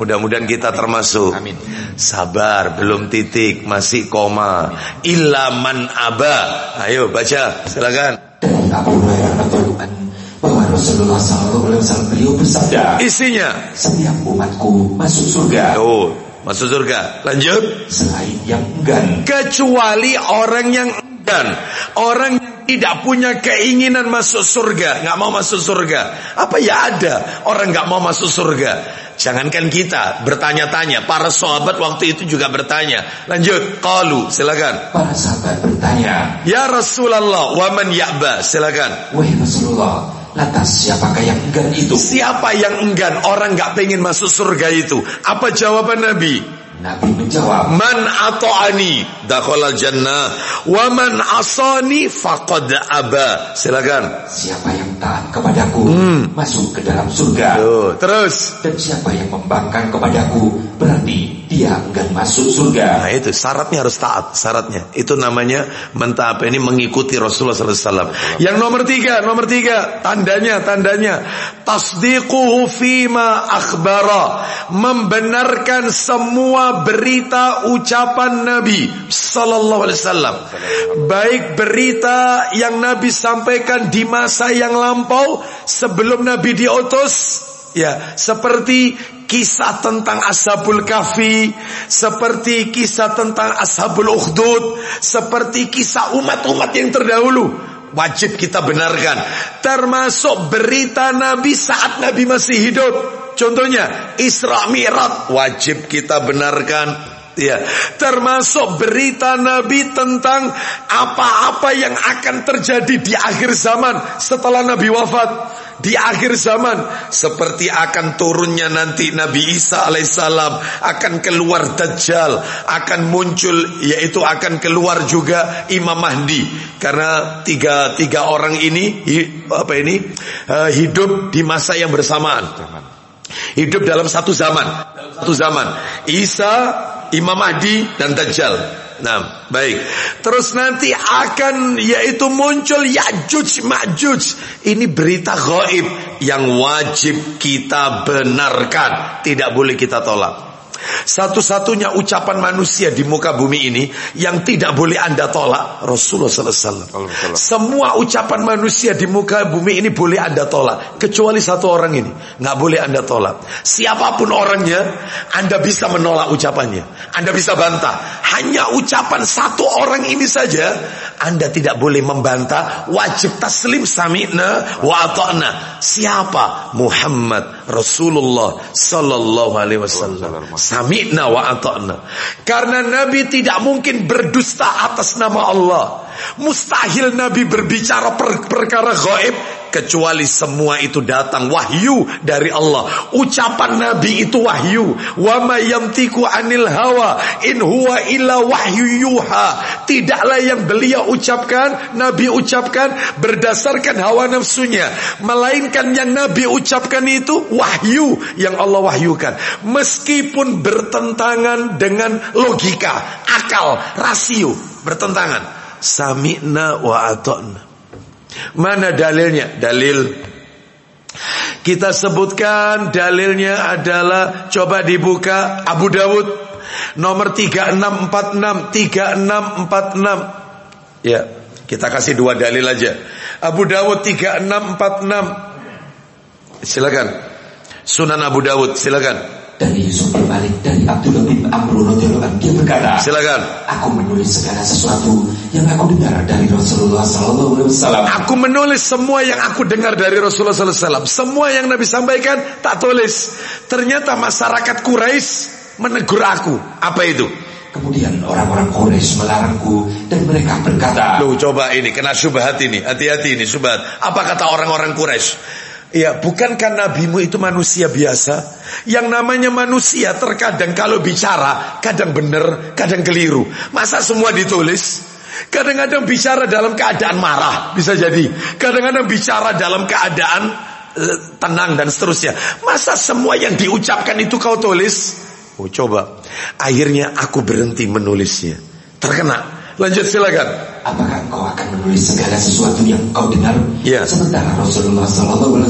Mudah-mudahan kita termasuk. Amin. Sabar, belum titik, masih koma. Illa man aba. Ayo baca, silakan. Abu bahwa Rasulullah sallallahu alaihi wasallam beliau bersabda Isinya. Setiap umatku masuk surga Tuh, masuk surga. Lanjut. Selain yang enggan kecuali orang yang enggan, orang yang tidak punya keinginan masuk surga, nggak mau masuk surga. Apa ya ada orang nggak mau masuk surga? Jangankan kita bertanya-tanya, para sahabat waktu itu juga bertanya. Lanjut, qalu, silakan. Para sahabat bertanya Ya Rasulullah, wa man ya'ba? Silakan. Wahai Rasulullah Lantas siapakah yang enggan itu Siapa yang enggan orang nggak pengen masuk surga itu? Apa jawaban Nabi? Nabi menjawab Man ato'ani dakhalal jannah wa man asani faqad aba. Silakan. Siapa yang taat kepadaku Masuk ke dalam surga Tuh, terus. Dan siapa yang membangkang kepadaku Berarti dia enggan masuk surga. Nah itu syaratnya harus taat syaratnya. Itu namanya mentah apa ini mengikuti Rasulullah SAW. Yang nomor tiga nomor tiga tandanya tandanya. Tasdiquhu fima akhbara. Membenarkan semua berita ucapan Nabi Sallallahu Alaihi Wasallam. Baik berita yang Nabi sampaikan di masa yang lampau sebelum Nabi diutus Ya, seperti kisah tentang Ashabul Kahfi, seperti kisah tentang Ashabul Ukhdud, seperti kisah umat-umat yang terdahulu. Wajib kita benarkan. Termasuk berita Nabi saat Nabi masih hidup. Contohnya Isra Mi'raj wajib kita benarkan. Ya, termasuk berita Nabi tentang apa-apa yang akan terjadi di akhir zaman setelah Nabi wafat. Di akhir zaman seperti akan turunnya nanti Nabi Isa alaihissalam akan keluar Dajjal akan muncul yaitu akan keluar juga Imam Mahdi. Karena tiga tiga orang ini apa ini eh, hidup di masa yang bersamaan. Hidup dalam satu zaman. Satu zaman. Isa Imam Mahdi dan Dajjal Nah, baik. Terus nanti akan yaitu muncul Ya'juj Ma'juj. Ini berita gaib yang wajib kita benarkan, tidak boleh kita tolak. Satu-satunya ucapan manusia di muka bumi ini yang tidak boleh anda tolak Rasulullah SAW. Semua ucapan manusia di muka bumi ini boleh anda tolak kecuali satu orang ini nggak boleh anda tolak. Siapa pun orangnya, anda bisa menolak ucapannya. Anda bisa bantah. Hanya ucapan satu orang ini saja anda tidak boleh membantah. Wajib taslim sami'na wa ata'na. Siapa? Muhammad Rasulullah sallallahu alaihi wasallam. Sami'na wa ata'na. Karena Nabi tidak mungkin berdusta atas nama Allah. Mustahil Nabi berbicara per perkara gaib kecuali semua itu datang wahyu dari Allah. Ucapan Nabi itu wahyu. Wa ma yamtiku anil hawa in huwa illa wahyu yuha. Tidaklah yang beliau ucapkan, Nabi ucapkan berdasarkan hawa nafsunya, melainkan yang Nabi ucapkan itu wahyu yang Allah wahyukan. Meskipun bertentangan dengan logika, akal, rasio, bertentangan. Sami'na wa ata'na. Mana dalilnya? Dalil. Kita sebutkan dalilnya adalah coba dibuka Abu Dawud. Nomor 3646 3646 ya kita kasih dua dalil aja. Abu Dawud 3646 silakan. Sunan Abu Dawud silakan dari Yusuf bin Malik dari Abdullah bin Amr radhiyallahu dia berkata silakan. Aku menulis segala sesuatu yang aku dengar dari Rasulullah sallallahu alaihi wasallam. Aku menulis semua yang aku dengar dari Rasulullah sallallahu alaihi wasallam. Semua yang Nabi sampaikan tak tulis. Ternyata masyarakat Quraisy menegur aku. Apa itu? Kemudian orang-orang Quraisy melarangku dan mereka berkata, "Loh, coba ini kena syubhat ini, hati-hati ini syubhat. Apa kata orang-orang Quraisy? Ya, bukankah nabimu itu manusia biasa? Yang namanya manusia terkadang kalau bicara kadang benar, kadang keliru. Masa semua ditulis? Kadang-kadang bicara dalam keadaan marah, bisa jadi. Kadang-kadang bicara dalam keadaan uh, tenang dan seterusnya. Masa semua yang diucapkan itu kau tulis? Oh, coba. Akhirnya aku berhenti menulisnya. Terkena Lanjut silakan. Apakah kau akan menulis segala sesuatu yang kau dengar? Ya. Sementara Rasulullah SAW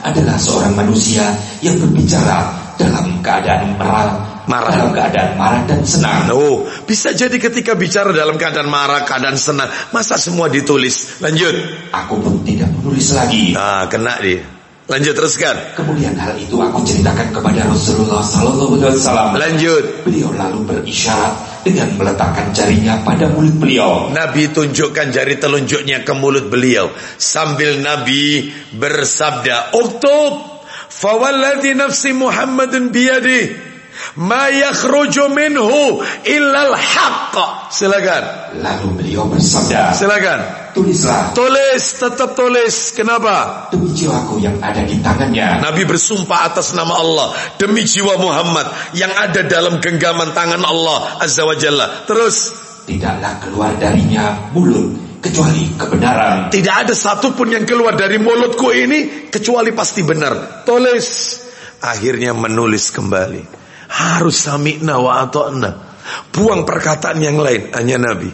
adalah seorang manusia yang berbicara dalam keadaan marah, marah. dalam keadaan marah dan senang. Oh, bisa jadi ketika bicara dalam keadaan marah, keadaan senang, masa semua ditulis? Lanjut. Aku pun tidak menulis lagi. Ah, kena dia. Lanjut teruskan. Kemudian hal itu aku ceritakan kepada Rasulullah Sallallahu Alaihi Wasallam. Lanjut. Beliau lalu berisyarat dengan meletakkan jarinya pada mulut beliau. Nabi tunjukkan jari telunjuknya ke mulut beliau sambil Nabi bersabda, "Uktub, fawalladhi nafsi Muhammadin biyadi." Ma yakhruju minhu illal haqq. Silakan. Lalu beliau bersabda, Silakan. tulislah Tulis, tetap tulis. Kenapa? demi jiwaku yang ada di tangannya. Nabi bersumpah atas nama Allah demi jiwa Muhammad yang ada dalam genggaman tangan Allah Azza wa Jalla. Terus, Tidaklah keluar darinya mulut kecuali kebenaran. tidak ada satupun yang keluar dari mulutku ini kecuali pasti benar. Tulis. Akhirnya menulis kembali. Harus sami'na wa ata'na. Buang perkataan yang lain hanya Nabi.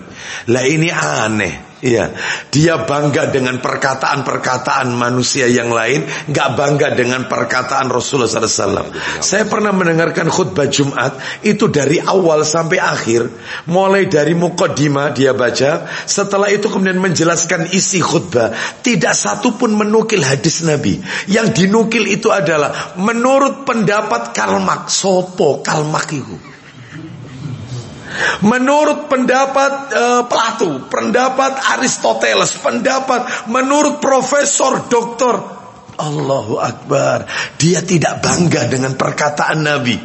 Lah ini aneh. Iya, dia bangga dengan perkataan-perkataan manusia yang lain, nggak bangga dengan perkataan Rasulullah SAW. Saya pernah mendengarkan khutbah Jumat itu dari awal sampai akhir, mulai dari mukaddimah dia baca, setelah itu kemudian menjelaskan isi khutbah. Tidak satu pun menukil hadis Nabi. Yang dinukil itu adalah menurut pendapat Kalmak, sopo Kalmak itu. Menurut pendapat uh, Plato, pendapat Aristoteles, pendapat menurut profesor doktor Allahu Akbar, dia tidak bangga dengan perkataan Nabi.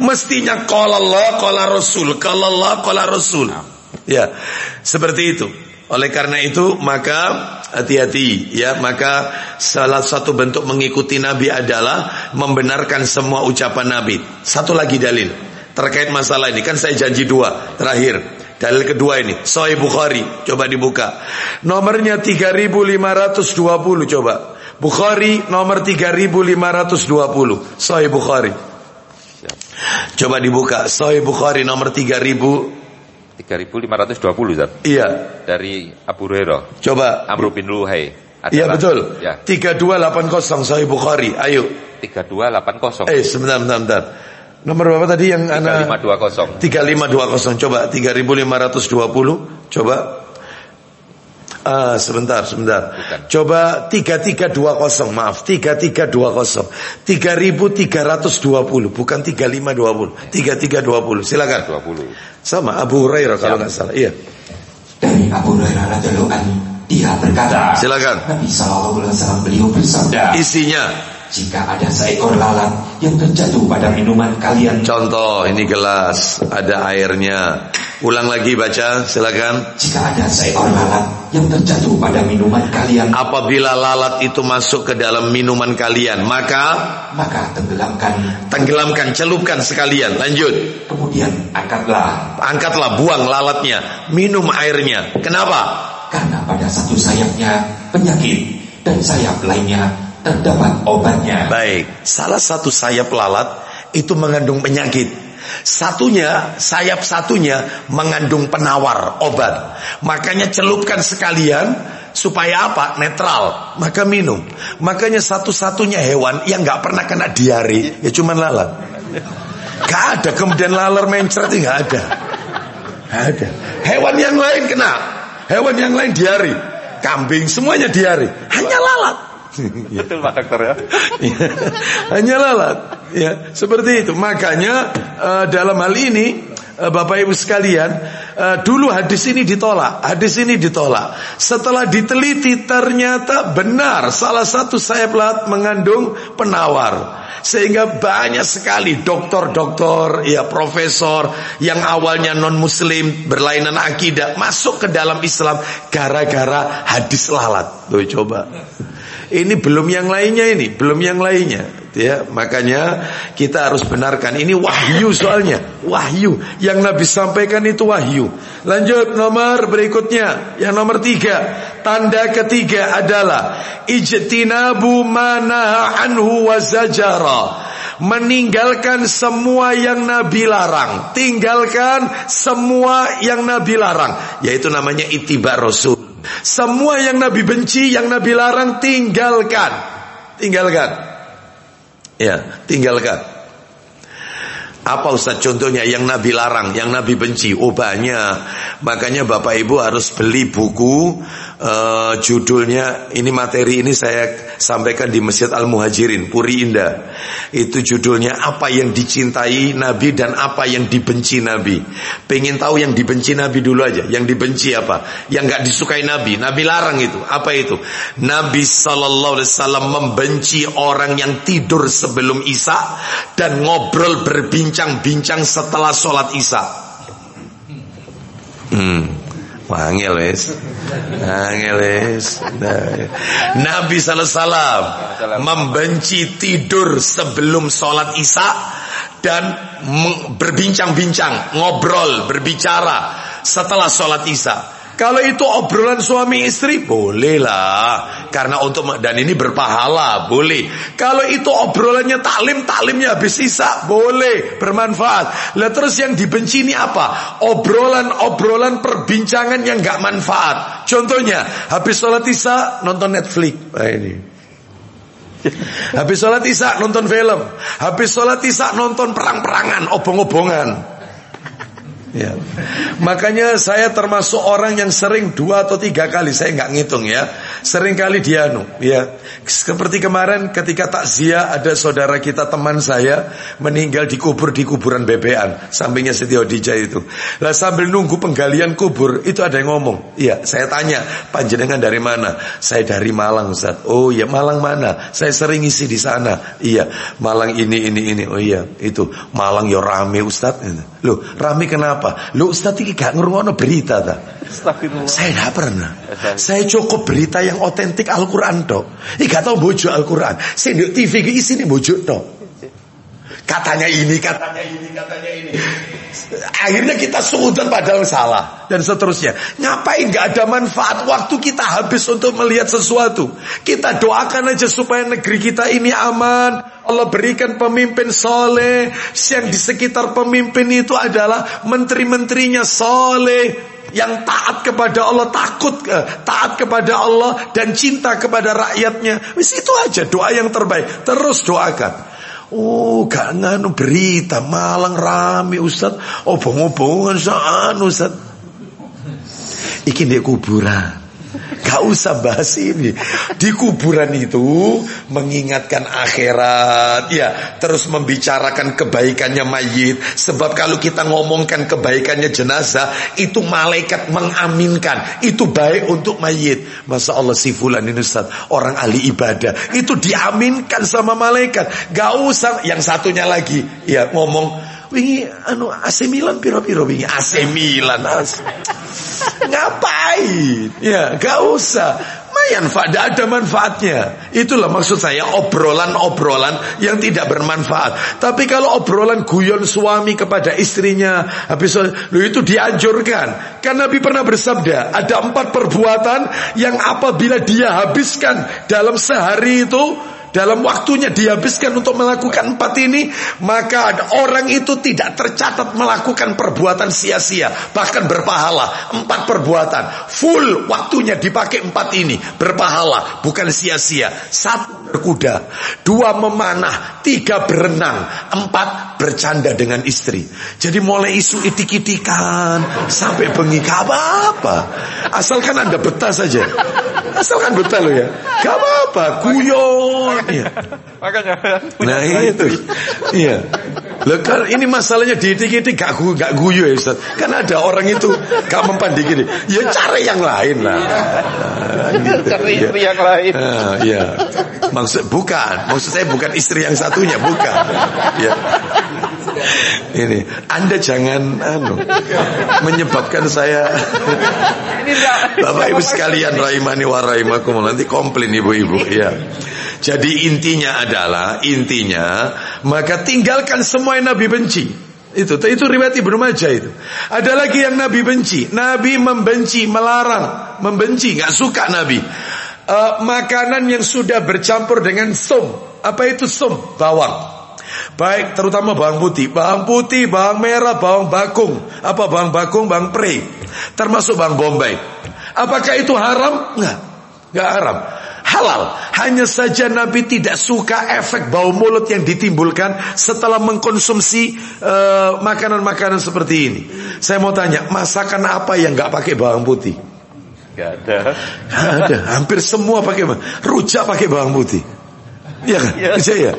Mestinya qala Allah, qala Rasul, qala Allah, qala Rasul. Ya, seperti itu. Oleh karena itu maka hati-hati ya maka salah satu bentuk mengikuti Nabi adalah membenarkan semua ucapan Nabi. Satu lagi dalil terkait masalah ini. Kan saya janji dua terakhir. Dalil kedua ini Sahih Bukhari. Coba dibuka. Nomornya 3520 coba. Bukhari nomor 3520 Sahih Bukhari. Coba dibuka. Sahih Bukhari nomor 3000 3520 Zat. iya. Dari Abu Hurairah. coba. Amr bin Luhai. iya betul. Ya. 3280 Sahih Bukhari. Ayo. 3280. eh sebentar sebentar, sebentar. Nomor berapa tadi yang anak 3520. 3520 coba 3520 coba Ah, sebentar, sebentar. Bukan. Coba 3320, maaf, 3320. 3320, bukan 3520. 3320. Silakan. 20. Sama Abu Hurairah kalau nggak salah. Iya. Dari Abu Hurairah radhiyallahu anhu, Dia berkata, Silakan. Nabi Shallallahu Alaihi Wasallam beliau bersabda, Isinya. jika ada seekor lalat yang terjatuh pada minuman kalian, Contoh ini gelas, ada airnya. Ulang lagi baca, silakan. jika ada seekor lalat yang terjatuh pada minuman kalian, Apabila lalat itu masuk ke dalam minuman kalian, maka maka tenggelamkan, tenggelamkan, celupkan sekalian. Lanjut. kemudian angkatlah, Angkatlah, buang lalatnya, minum airnya. Kenapa? Karena pada satu sayapnya penyakit dan sayap lainnya terdapat obatnya. Baik, salah satu sayap lalat itu mengandung penyakit. Satunya, sayap satunya mengandung penawar obat. Makanya celupkan sekalian supaya apa? Netral. Maka minum. Makanya satu-satunya hewan yang nggak pernah kena diare ya cuman lalat. Gak ada kemudian laler mencret nggak ada. Nggak ada. Hewan yang lain kena. Hewan yang lain diare. Kambing semuanya diare. Hanya lalat. [laughs] Betul Pak Dokter ya. Ya, [laughs] hanya lalat ya seperti itu makanya eh, dalam hal ini eh, Bapak Ibu sekalian eh, dulu hadis ini ditolak hadis ini ditolak. Setelah diteliti ternyata benar salah satu sayap lalat mengandung penawar. Sehingga banyak sekali dokter-dokter ya profesor yang awalnya non muslim berlainan akidah masuk ke dalam Islam gara-gara hadis lalat. Tuh coba. Ini belum yang lainnya ini, belum yang lainnya. Ya, makanya kita harus benarkan ini wahyu soalnya, wahyu yang Nabi sampaikan itu wahyu. Lanjut nomor berikutnya, yang nomor tiga, tanda ketiga adalah ijtinabu mana anhu wa zajara. Meninggalkan semua yang Nabi larang, tinggalkan semua yang Nabi larang, yaitu namanya itibar Rasul. Semua yang Nabi benci, yang Nabi larang tinggalkan. Tinggalkan. Ya, tinggalkan. Apa Ustaz contohnya yang Nabi larang, yang Nabi benci? Oh banyak. Makanya Bapak Ibu harus beli buku uh, judulnya ini materi ini saya sampaikan di Masjid Al Muhajirin Puri Indah. Itu judulnya apa yang dicintai Nabi dan apa yang dibenci Nabi. Pengen tahu yang dibenci Nabi dulu aja. Yang dibenci apa? Yang nggak disukai Nabi. Nabi larang itu. Apa itu? Nabi Sallallahu Alaihi Wasallam membenci orang yang tidur sebelum Isya dan ngobrol berbincang-bincang setelah sholat Isya. Hmm. Wangil wis. Wangil wis. Nah, Nabi sallallahu alaihi wasallam membenci tidur sebelum sholat Isya dan berbincang-bincang, ngobrol, berbicara setelah sholat Isya. Kalau itu obrolan suami istri bolehlah karena untuk dan ini berpahala boleh. Kalau itu obrolannya taklim taklimnya habis sisa boleh bermanfaat. Lah terus yang dibenci ini apa? Obrolan-obrolan perbincangan yang nggak manfaat. Contohnya habis sholat isya nonton Netflix. Nah, ini. Habis sholat isya nonton film. Habis sholat isya nonton perang-perangan, obong-obongan. Ya. Makanya saya termasuk orang yang sering dua atau tiga kali saya nggak ngitung ya, sering kali dianu ya. Seperti kemarin ketika takziah ada saudara kita teman saya meninggal dikubur di kuburan bebean sampingnya Setio Dija itu. Lah sambil nunggu penggalian kubur itu ada yang ngomong, iya saya tanya panjenengan dari mana? Saya dari Malang Ustaz. Oh iya Malang mana? Saya sering isi di sana. Iya Malang ini ini ini. Oh iya itu Malang ya rame Ustaz. Loh rame kenapa? Apa? Lu Ustaz ini gak ngerungono berita ta? Saya gak pernah. Saya cukup berita yang otentik Al-Quran toh. Ini gak tahu bojo Al-Quran. Saya di TV nih bojo toh. Katanya ini, katanya ini, katanya ini. Akhirnya kita suudon padahal salah dan seterusnya. Ngapain gak ada manfaat waktu kita habis untuk melihat sesuatu. Kita doakan aja supaya negeri kita ini aman. Allah berikan pemimpin soleh. Yang di sekitar pemimpin itu adalah menteri-menterinya soleh. Yang taat kepada Allah, takut taat kepada Allah dan cinta kepada rakyatnya. Wis itu aja doa yang terbaik. Terus doakan. Oh, gak nganu berita Malang rame Ustaz. Obong-obongan saan Ustaz. Iki di kuburan. Gak usah bahas ini. Di kuburan itu mengingatkan akhirat, ya, terus membicarakan kebaikannya mayit. Sebab kalau kita ngomongkan kebaikannya jenazah, itu malaikat mengaminkan. Itu baik untuk mayit. Masa Allah si fulan ini Ustaz, orang ahli ibadah. Itu diaminkan sama malaikat. Gak usah yang satunya lagi, ya ngomong wingi anu AC Milan piro-piro wingi? AC Milan. AC. ngapain? Ya gak usah. Mayan ada ada manfaatnya. Itulah maksud saya obrolan-obrolan yang tidak bermanfaat. Tapi kalau obrolan guyon suami kepada istrinya habis lu itu dianjurkan. Karena Nabi pernah bersabda ada empat perbuatan yang apabila dia habiskan dalam sehari itu dalam waktunya dihabiskan untuk melakukan empat ini, maka orang itu tidak tercatat melakukan perbuatan sia-sia, bahkan berpahala. Empat perbuatan, full waktunya dipakai empat ini, berpahala, bukan sia-sia. Satu berkuda, dua memanah, tiga berenang, empat bercanda dengan istri. Jadi mulai isu itik-itikan sampai bengi apa-apa. Asalkan anda betah saja. Asalkan betah lo ya. Gak apa-apa, guyon Iya. Makanya. Nah itu. Iya. Loh, kan ini masalahnya diitik-itik gak, gu, gak guyu ya Ustaz. Kan ada orang itu gak mempan dikit. Ya cari yang lain lah. Nah, gitu. Cari ya. yang lain. Nah, ya. Maksud bukan. Maksud saya bukan istri yang satunya, bukan. Ya. Ini Anda jangan anu menyebabkan saya Bapak Ibu sekalian rahimani wa rahimakum nanti komplain ibu-ibu ya. Jadi intinya adalah intinya maka tinggalkan semua yang Nabi benci. Itu itu riwayat Ibnu Majah itu. Ada lagi yang Nabi benci. Nabi membenci, melarang, membenci, nggak suka Nabi. Uh, makanan yang sudah bercampur dengan sum. Apa itu sum? Bawang. Baik terutama bawang putih Bawang putih, bawang merah, bawang bakung Apa bawang bakung, bawang pre Termasuk bawang bombay Apakah itu haram? Enggak Enggak haram halal. Hanya saja Nabi tidak suka efek bau mulut yang ditimbulkan setelah mengkonsumsi eh, makanan-makanan uh, seperti ini. Saya mau tanya, masakan apa yang nggak pakai bawang putih? Gak ada. Gak ada. Hampir semua pakai rujak pakai bawang putih. Iya kan? Iya. Ya.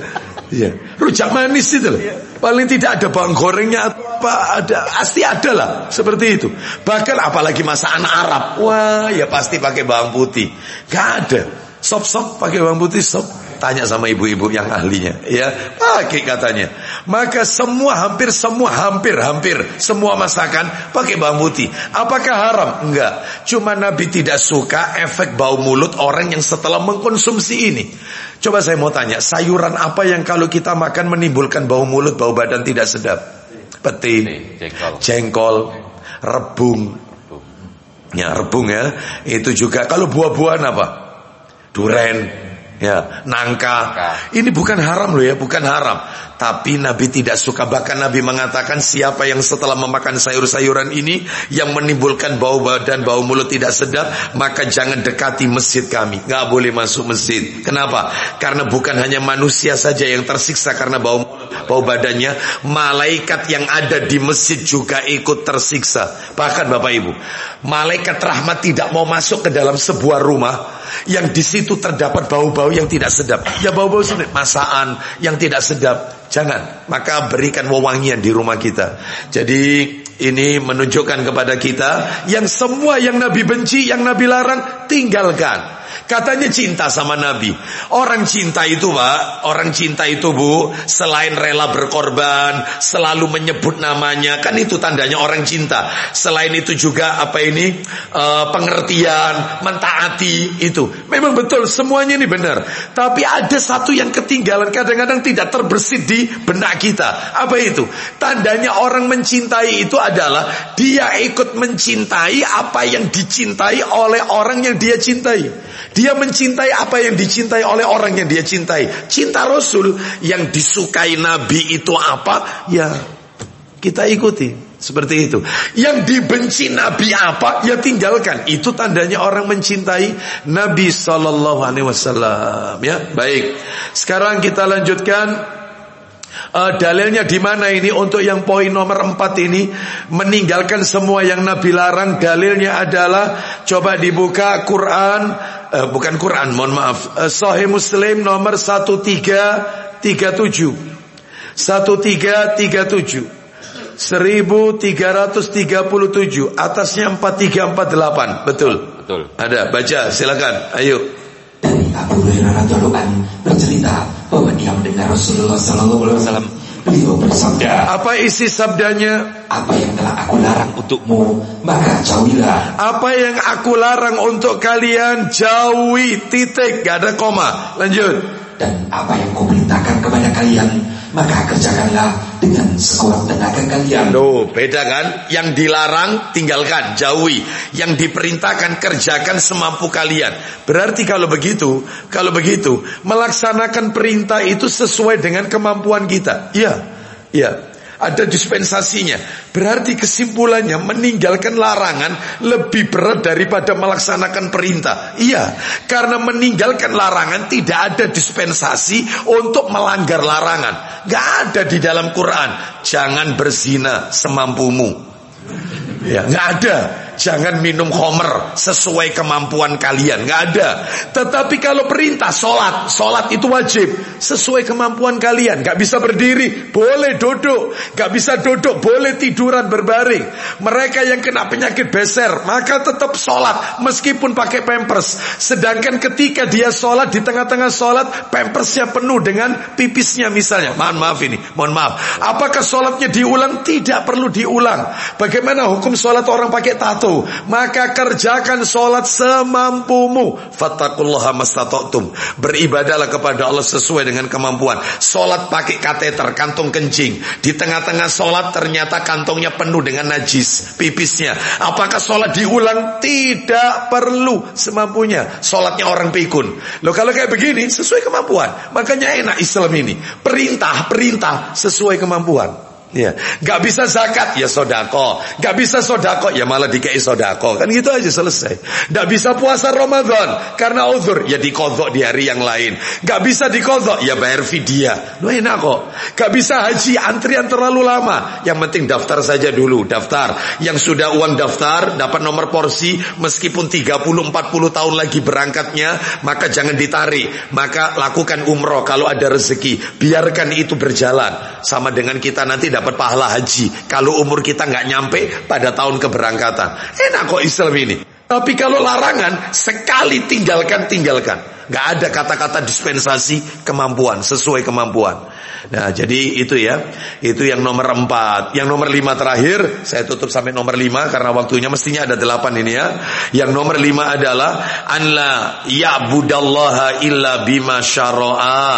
Iya. Rujak manis itu loh. Ya. Paling tidak ada bawang gorengnya apa ada pasti ada lah seperti itu. Bahkan apalagi masakan Arab. Wah, ya pasti pakai bawang putih. Gak ada. Sop-sop pakai bawang putih sop. Tanya sama ibu-ibu yang ahlinya, ya pakai katanya. Maka semua hampir semua hampir hampir semua masakan pakai bawang putih. Apakah haram? Enggak. Cuma Nabi tidak suka efek bau mulut orang yang setelah mengkonsumsi ini. Coba saya mau tanya, sayuran apa yang kalau kita makan menimbulkan bau mulut, bau badan tidak sedap? Peti, jengkol, jengkol rebung. Ya, rebung ya. Itu juga kalau buah-buahan apa? Duren, ya, nangka. Ini bukan haram loh ya, bukan haram. Tapi Nabi tidak suka bahkan Nabi mengatakan siapa yang setelah memakan sayur-sayuran ini yang menimbulkan bau badan, bau mulut tidak sedap, maka jangan dekati masjid kami. Gak boleh masuk masjid. Kenapa? Karena bukan hanya manusia saja yang tersiksa karena bau bau badannya, malaikat yang ada di masjid juga ikut tersiksa. Bahkan Bapak Ibu, malaikat rahmat tidak mau masuk ke dalam sebuah rumah yang di situ terdapat bau-bau yang tidak sedap. Ya bau-bau sedap, masaan yang tidak sedap. Jangan, maka berikan wewangian di rumah kita. Jadi ini menunjukkan kepada kita yang semua yang Nabi benci, yang Nabi larang, tinggalkan. Katanya cinta sama Nabi. Orang cinta itu pak, orang cinta itu bu, selain rela berkorban, selalu menyebut namanya, kan itu tandanya orang cinta. Selain itu juga apa ini uh, pengertian, mentaati itu. Memang betul semuanya ini benar. Tapi ada satu yang ketinggalan, kadang-kadang tidak terbersit di benak kita. Apa itu? Tandanya orang mencintai itu adalah dia ikut mencintai apa yang dicintai oleh orang yang dia cintai. Mencintai apa yang dicintai oleh orang yang dia cintai. Cinta Rasul yang disukai Nabi itu apa? Ya kita ikuti. Seperti itu. Yang dibenci Nabi apa? Ya tinggalkan. Itu tandanya orang mencintai Nabi Sallallahu Alaihi Wasallam. Ya, baik. Sekarang kita lanjutkan Uh, dalilnya di mana ini? Untuk yang poin nomor empat ini meninggalkan semua yang Nabi larang. Dalilnya adalah coba dibuka Quran, uh, bukan Quran, mohon maaf, uh, Sahih Muslim nomor 1337. 1337. 1337 atasnya 4348 betul? Betul. Ada baca silakan. Ayo dari Abu Hurairah radhiyallahu anhu bercerita bahwa dia mendengar Rasulullah sallallahu alaihi wasallam beliau bersabda apa isi sabdanya? Apa yang telah aku larang untukmu maka jauhilah. Apa yang aku larang untuk kalian jauhi titik gak ada koma. Lanjut dan apa yang kuperintahkan kepada kalian maka kerjakanlah dengan sekuat tenaga kalian. Loh, beda kan? Yang dilarang tinggalkan, jauhi. Yang diperintahkan kerjakan semampu kalian. Berarti kalau begitu, kalau begitu, melaksanakan perintah itu sesuai dengan kemampuan kita. Iya. Iya ada dispensasinya. Berarti kesimpulannya meninggalkan larangan lebih berat daripada melaksanakan perintah. Iya, karena meninggalkan larangan tidak ada dispensasi untuk melanggar larangan. Gak ada di dalam Quran. Jangan berzina semampumu. Ya, nggak ada. Jangan minum homer sesuai kemampuan kalian. Nggak ada. Tetapi kalau perintah sholat, sholat itu wajib sesuai kemampuan kalian. Nggak bisa berdiri, boleh duduk. Nggak bisa duduk, boleh tiduran berbaring. Mereka yang kena penyakit beser, maka tetap sholat meskipun pakai pampers. Sedangkan ketika dia sholat di tengah-tengah sholat, pampersnya penuh dengan pipisnya misalnya. Mohon maaf ini, mohon maaf. Apakah sholatnya diulang? Tidak perlu diulang. Bagaimana hukum sholat orang pakai tato? Maka kerjakan sholat semampumu. Fattakullaha mastata'tum. Beribadalah kepada Allah sesuai dengan kemampuan. Sholat pakai kateter, kantong kencing. Di tengah-tengah sholat ternyata kantongnya penuh dengan najis, pipisnya. Apakah sholat diulang? Tidak perlu semampunya. Sholatnya orang pikun. Loh kalau kayak begini sesuai kemampuan. Makanya enak Islam ini. Perintah, perintah sesuai kemampuan. Ya, nggak bisa zakat ya sodako, nggak bisa sodako ya malah dikei sodako, kan gitu aja selesai. Nggak bisa puasa Ramadan karena uzur ya dikodok di hari yang lain. Nggak bisa dikodok ya bayar vidya, lo enak kok. Nggak bisa haji antrian terlalu lama, yang penting daftar saja dulu, daftar. Yang sudah uang daftar dapat nomor porsi meskipun 30-40 tahun lagi berangkatnya maka jangan ditarik, maka lakukan umroh kalau ada rezeki, biarkan itu berjalan sama dengan kita nanti dapat dapat pahala haji kalau umur kita nggak nyampe pada tahun keberangkatan. Enak kok Islam ini. Tapi kalau larangan sekali tinggalkan tinggalkan. Nggak ada kata-kata dispensasi kemampuan sesuai kemampuan. Nah jadi itu ya Itu yang nomor empat Yang nomor lima terakhir Saya tutup sampai nomor lima Karena waktunya mestinya ada delapan ini ya Yang nomor lima adalah Anla ya'budallaha illa bima syara'a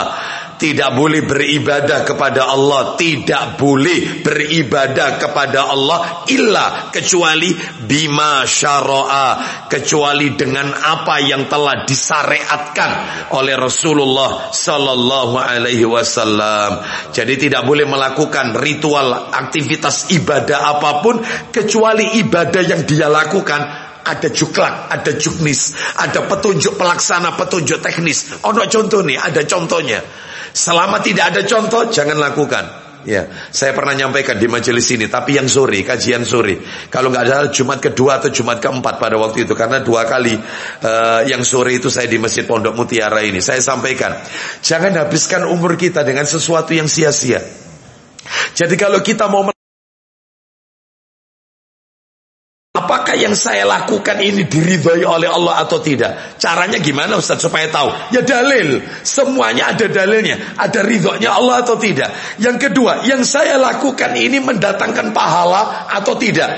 tidak boleh beribadah kepada Allah, tidak boleh beribadah kepada Allah illa kecuali bima syara'a, kecuali dengan apa yang telah disyariatkan oleh Rasulullah sallallahu alaihi wasallam. Jadi tidak boleh melakukan ritual aktivitas ibadah apa pun kecuali ibadah yang dia lakukan ada juklak, ada juknis, ada petunjuk pelaksana, petunjuk teknis. Ono contoh nih, ada contohnya. Selama tidak ada contoh, jangan lakukan. Ya, saya pernah nyampaikan di majelis ini, tapi yang sore, kajian sore. Kalau nggak ada Jumat kedua atau Jumat keempat pada waktu itu, karena dua kali uh, yang sore itu saya di Masjid Pondok Mutiara ini, saya sampaikan, jangan habiskan umur kita dengan sesuatu yang sia-sia. Jadi kalau kita mau Apakah yang saya lakukan ini diridhoi oleh Allah atau tidak? Caranya gimana Ustaz supaya tahu? Ya dalil. Semuanya ada dalilnya. Ada ridhonya Allah atau tidak? Yang kedua, yang saya lakukan ini mendatangkan pahala atau tidak?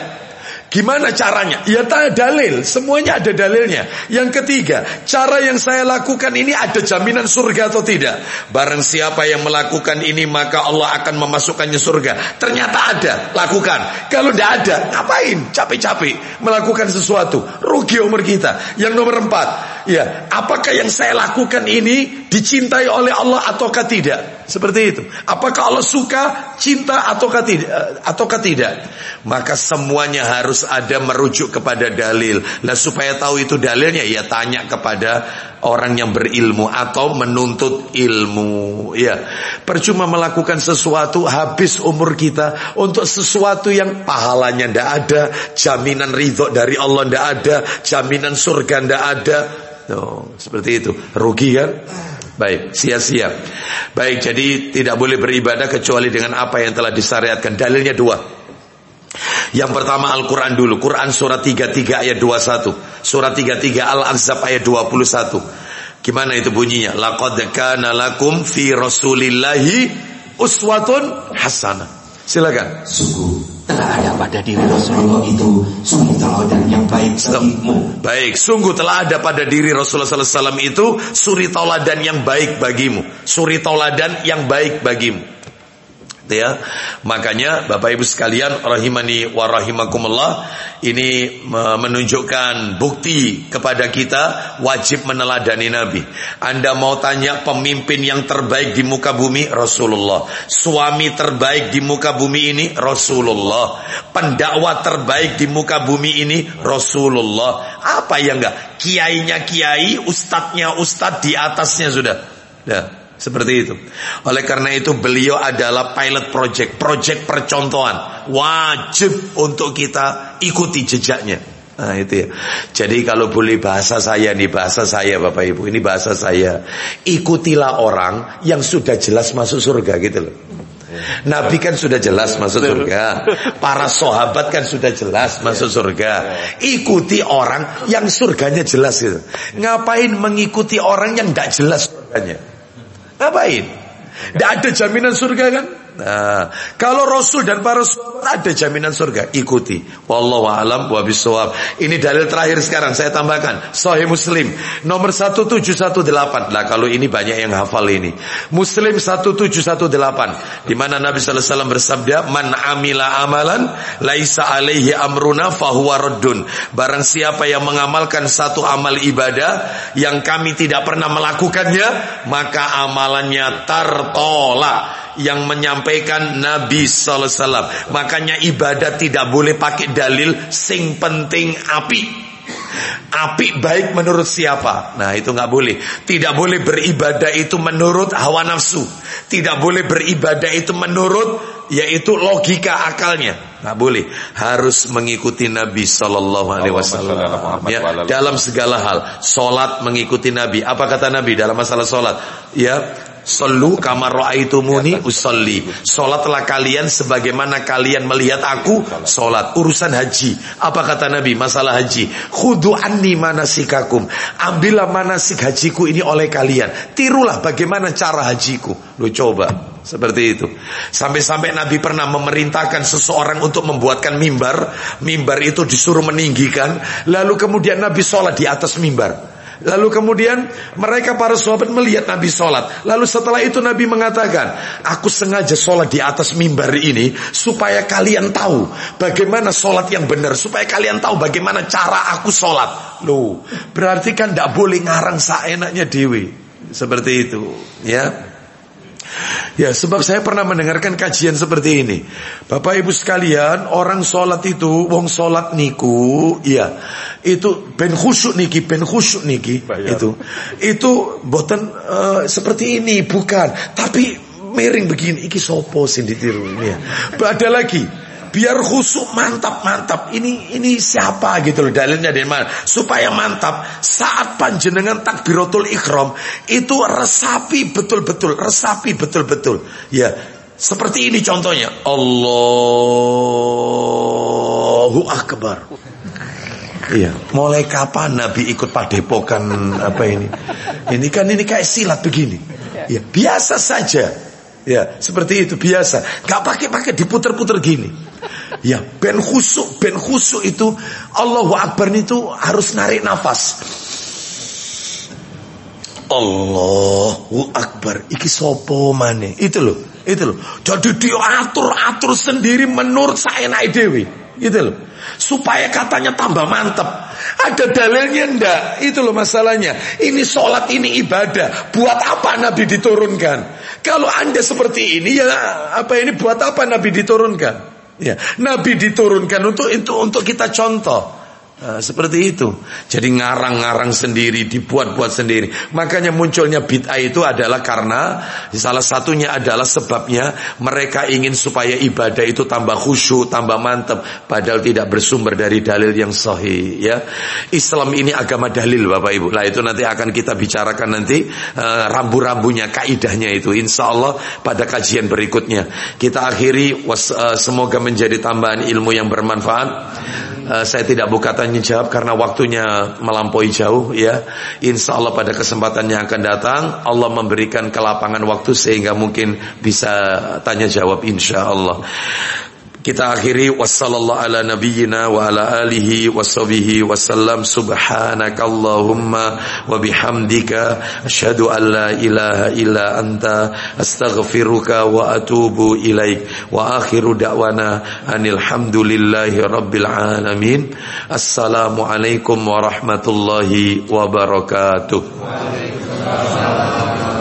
Gimana caranya? Ya tak dalil, semuanya ada dalilnya. Yang ketiga, cara yang saya lakukan ini ada jaminan surga atau tidak? Barang siapa yang melakukan ini maka Allah akan memasukkannya surga. Ternyata ada, lakukan. Kalau tidak ada, ngapain? Capek-capek melakukan sesuatu, rugi umur kita. Yang nomor empat, ya, apakah yang saya lakukan ini dicintai oleh Allah ataukah tidak? Seperti itu. Apakah Allah suka, cinta ataukah tidak? Ataukah tidak? Maka semuanya harus ada merujuk kepada dalil. Nah supaya tahu itu dalilnya ya tanya kepada orang yang berilmu atau menuntut ilmu. Ya, percuma melakukan sesuatu habis umur kita untuk sesuatu yang pahalanya ndak ada, jaminan ridho dari Allah ndak ada, jaminan surga ndak ada. No, seperti itu. Rugi kan? Baik, sia-sia. Baik, jadi tidak boleh beribadah kecuali dengan apa yang telah disyariatkan. Dalilnya dua. Yang pertama Al-Quran dulu. Quran surat 33 ayat 21. Surat 33 Al-Azab ayat 21. Gimana itu bunyinya? Laqad kana lakum fi rasulillahi uswatun hasanah. Silakan. Sungguh telah ada pada diri Rasulullah itu suri teladan yang baik bagimu. Baik, sungguh telah ada pada diri Rasulullah SAW itu suri teladan yang baik bagimu. Suri teladan yang baik bagimu ya. Makanya Bapak Ibu sekalian rahimani wa rahimakumullah ini menunjukkan bukti kepada kita wajib meneladani Nabi. Anda mau tanya pemimpin yang terbaik di muka bumi? Rasulullah. Suami terbaik di muka bumi ini? Rasulullah. Pendakwah terbaik di muka bumi ini? Rasulullah. Apa yang enggak? Kiainya kiai ustadznya ustadz di atasnya sudah. Ya seperti itu. Oleh karena itu beliau adalah pilot project, project percontohan. Wajib untuk kita ikuti jejaknya. Nah itu ya. Jadi kalau boleh bahasa saya nih bahasa saya Bapak Ibu ini bahasa saya. Ikutilah orang yang sudah jelas masuk surga gitu loh. Nabi kan sudah jelas masuk surga. Para sahabat kan sudah jelas masuk surga. Ikuti orang yang surganya jelas gitu. Ngapain mengikuti orang yang tidak jelas surganya? Ngapain? Tidak ada jaminan surga kan? Nah, kalau Rasul dan para sahabat ada jaminan surga, ikuti. Wallahu alam wa. Ini dalil terakhir sekarang saya tambahkan. Sahih Muslim nomor 1718. Lah kalau ini banyak yang hafal ini. Muslim 1718 di mana Nabi sallallahu alaihi wasallam bersabda, "Man amila amalan laisa alaihi amruna fahuwa raddun." Barang siapa yang mengamalkan satu amal ibadah yang kami tidak pernah melakukannya, maka amalannya tertolak yang menyampaikan Nabi sallallahu alaihi wasallam. Makanya ibadah tidak boleh pakai dalil sing penting api. Api baik menurut siapa? Nah itu nggak boleh. Tidak boleh beribadah itu menurut hawa nafsu. Tidak boleh beribadah itu menurut yaitu logika akalnya. Nggak boleh. Harus mengikuti Nabi Shallallahu Alaihi Wasallam. Ya, dalam segala hal. Solat mengikuti Nabi. Apa kata Nabi dalam masalah solat? Ya Sallu kama ra'aitumuni usolli. Salatlah kalian sebagaimana kalian melihat aku salat. Urusan haji. Apa kata Nabi masalah haji? Khudu anni manasikakum. Ambillah manasik hajiku ini oleh kalian. Tirulah bagaimana cara hajiku. Lu coba. Seperti itu. Sampai-sampai Nabi pernah memerintahkan seseorang untuk membuatkan mimbar. Mimbar itu disuruh meninggikan. Lalu kemudian Nabi sholat di atas mimbar. Lalu kemudian mereka para sahabat melihat Nabi sholat. Lalu setelah itu Nabi mengatakan, aku sengaja sholat di atas mimbar ini supaya kalian tahu bagaimana sholat yang benar. Supaya kalian tahu bagaimana cara aku sholat. Loh, berarti kan tidak boleh ngarang seenaknya dewi. Seperti itu, ya. Ya sebab saya pernah mendengarkan kajian seperti ini Bapak ibu sekalian Orang sholat itu Wong sholat niku Ya Itu ben khusyuk niki Ben khusyuk niki Bayar. Itu Itu boten uh, Seperti ini Bukan Tapi miring begini Iki sopo sing ditiru ya. Ada lagi biar khusuk mantap mantap ini ini siapa gitu loh dalilnya dari mana supaya mantap saat panjenengan takbiratul ikhram itu resapi betul-betul resapi betul-betul ya seperti ini contohnya Allahu akbar Iya, mulai kapan Nabi ikut padepokan apa ini? Ini kan ini kayak silat begini. Ya, biasa saja. Ya, seperti itu biasa. Gak pakai-pakai diputer-puter gini. Ya, ben khusuk, ben khusuk itu Allahu Akbar itu harus narik nafas. Allahu Akbar. Iki sopo mane? Itu loh, itu loh. Jadi dia atur-atur sendiri menurut saya naik dewi. Itu loh. Supaya katanya tambah mantap. Ada dalilnya ndak? Itu loh masalahnya. Ini sholat, ini ibadah. Buat apa Nabi diturunkan? Kalau anda seperti ini ya apa ini buat apa Nabi diturunkan? Ya, Nabi diturunkan untuk itu untuk kita contoh. Nah, seperti itu. Jadi ngarang-ngarang sendiri, dibuat-buat sendiri. Makanya munculnya bid'ah itu adalah karena salah satunya adalah sebabnya mereka ingin supaya ibadah itu tambah khusyuk, tambah mantap, padahal tidak bersumber dari dalil yang sahih. Ya, Islam ini agama dalil, Bapak Ibu. Lah itu nanti akan kita bicarakan nanti uh, rambu-rambunya, kaidahnya itu. Insya Allah pada kajian berikutnya. Kita akhiri. Uh, semoga menjadi tambahan ilmu yang bermanfaat. Uh, saya tidak buka tanya jawab karena waktunya melampaui jauh ya. Insya Allah pada kesempatan yang akan datang Allah memberikan kelapangan waktu sehingga mungkin bisa tanya jawab insya Allah. Kita akhiri wassallallahu ala nabiyyina wa ala alihi washabihi wasallam. Subhanakallahumma wa bihamdika asyhadu an la ilaha illa anta astaghfiruka wa atubu ilaik. Wa akhiru da'wana anil rabbil alamin. Assalamu alaikum warahmatullahi wabarakatuh. sekali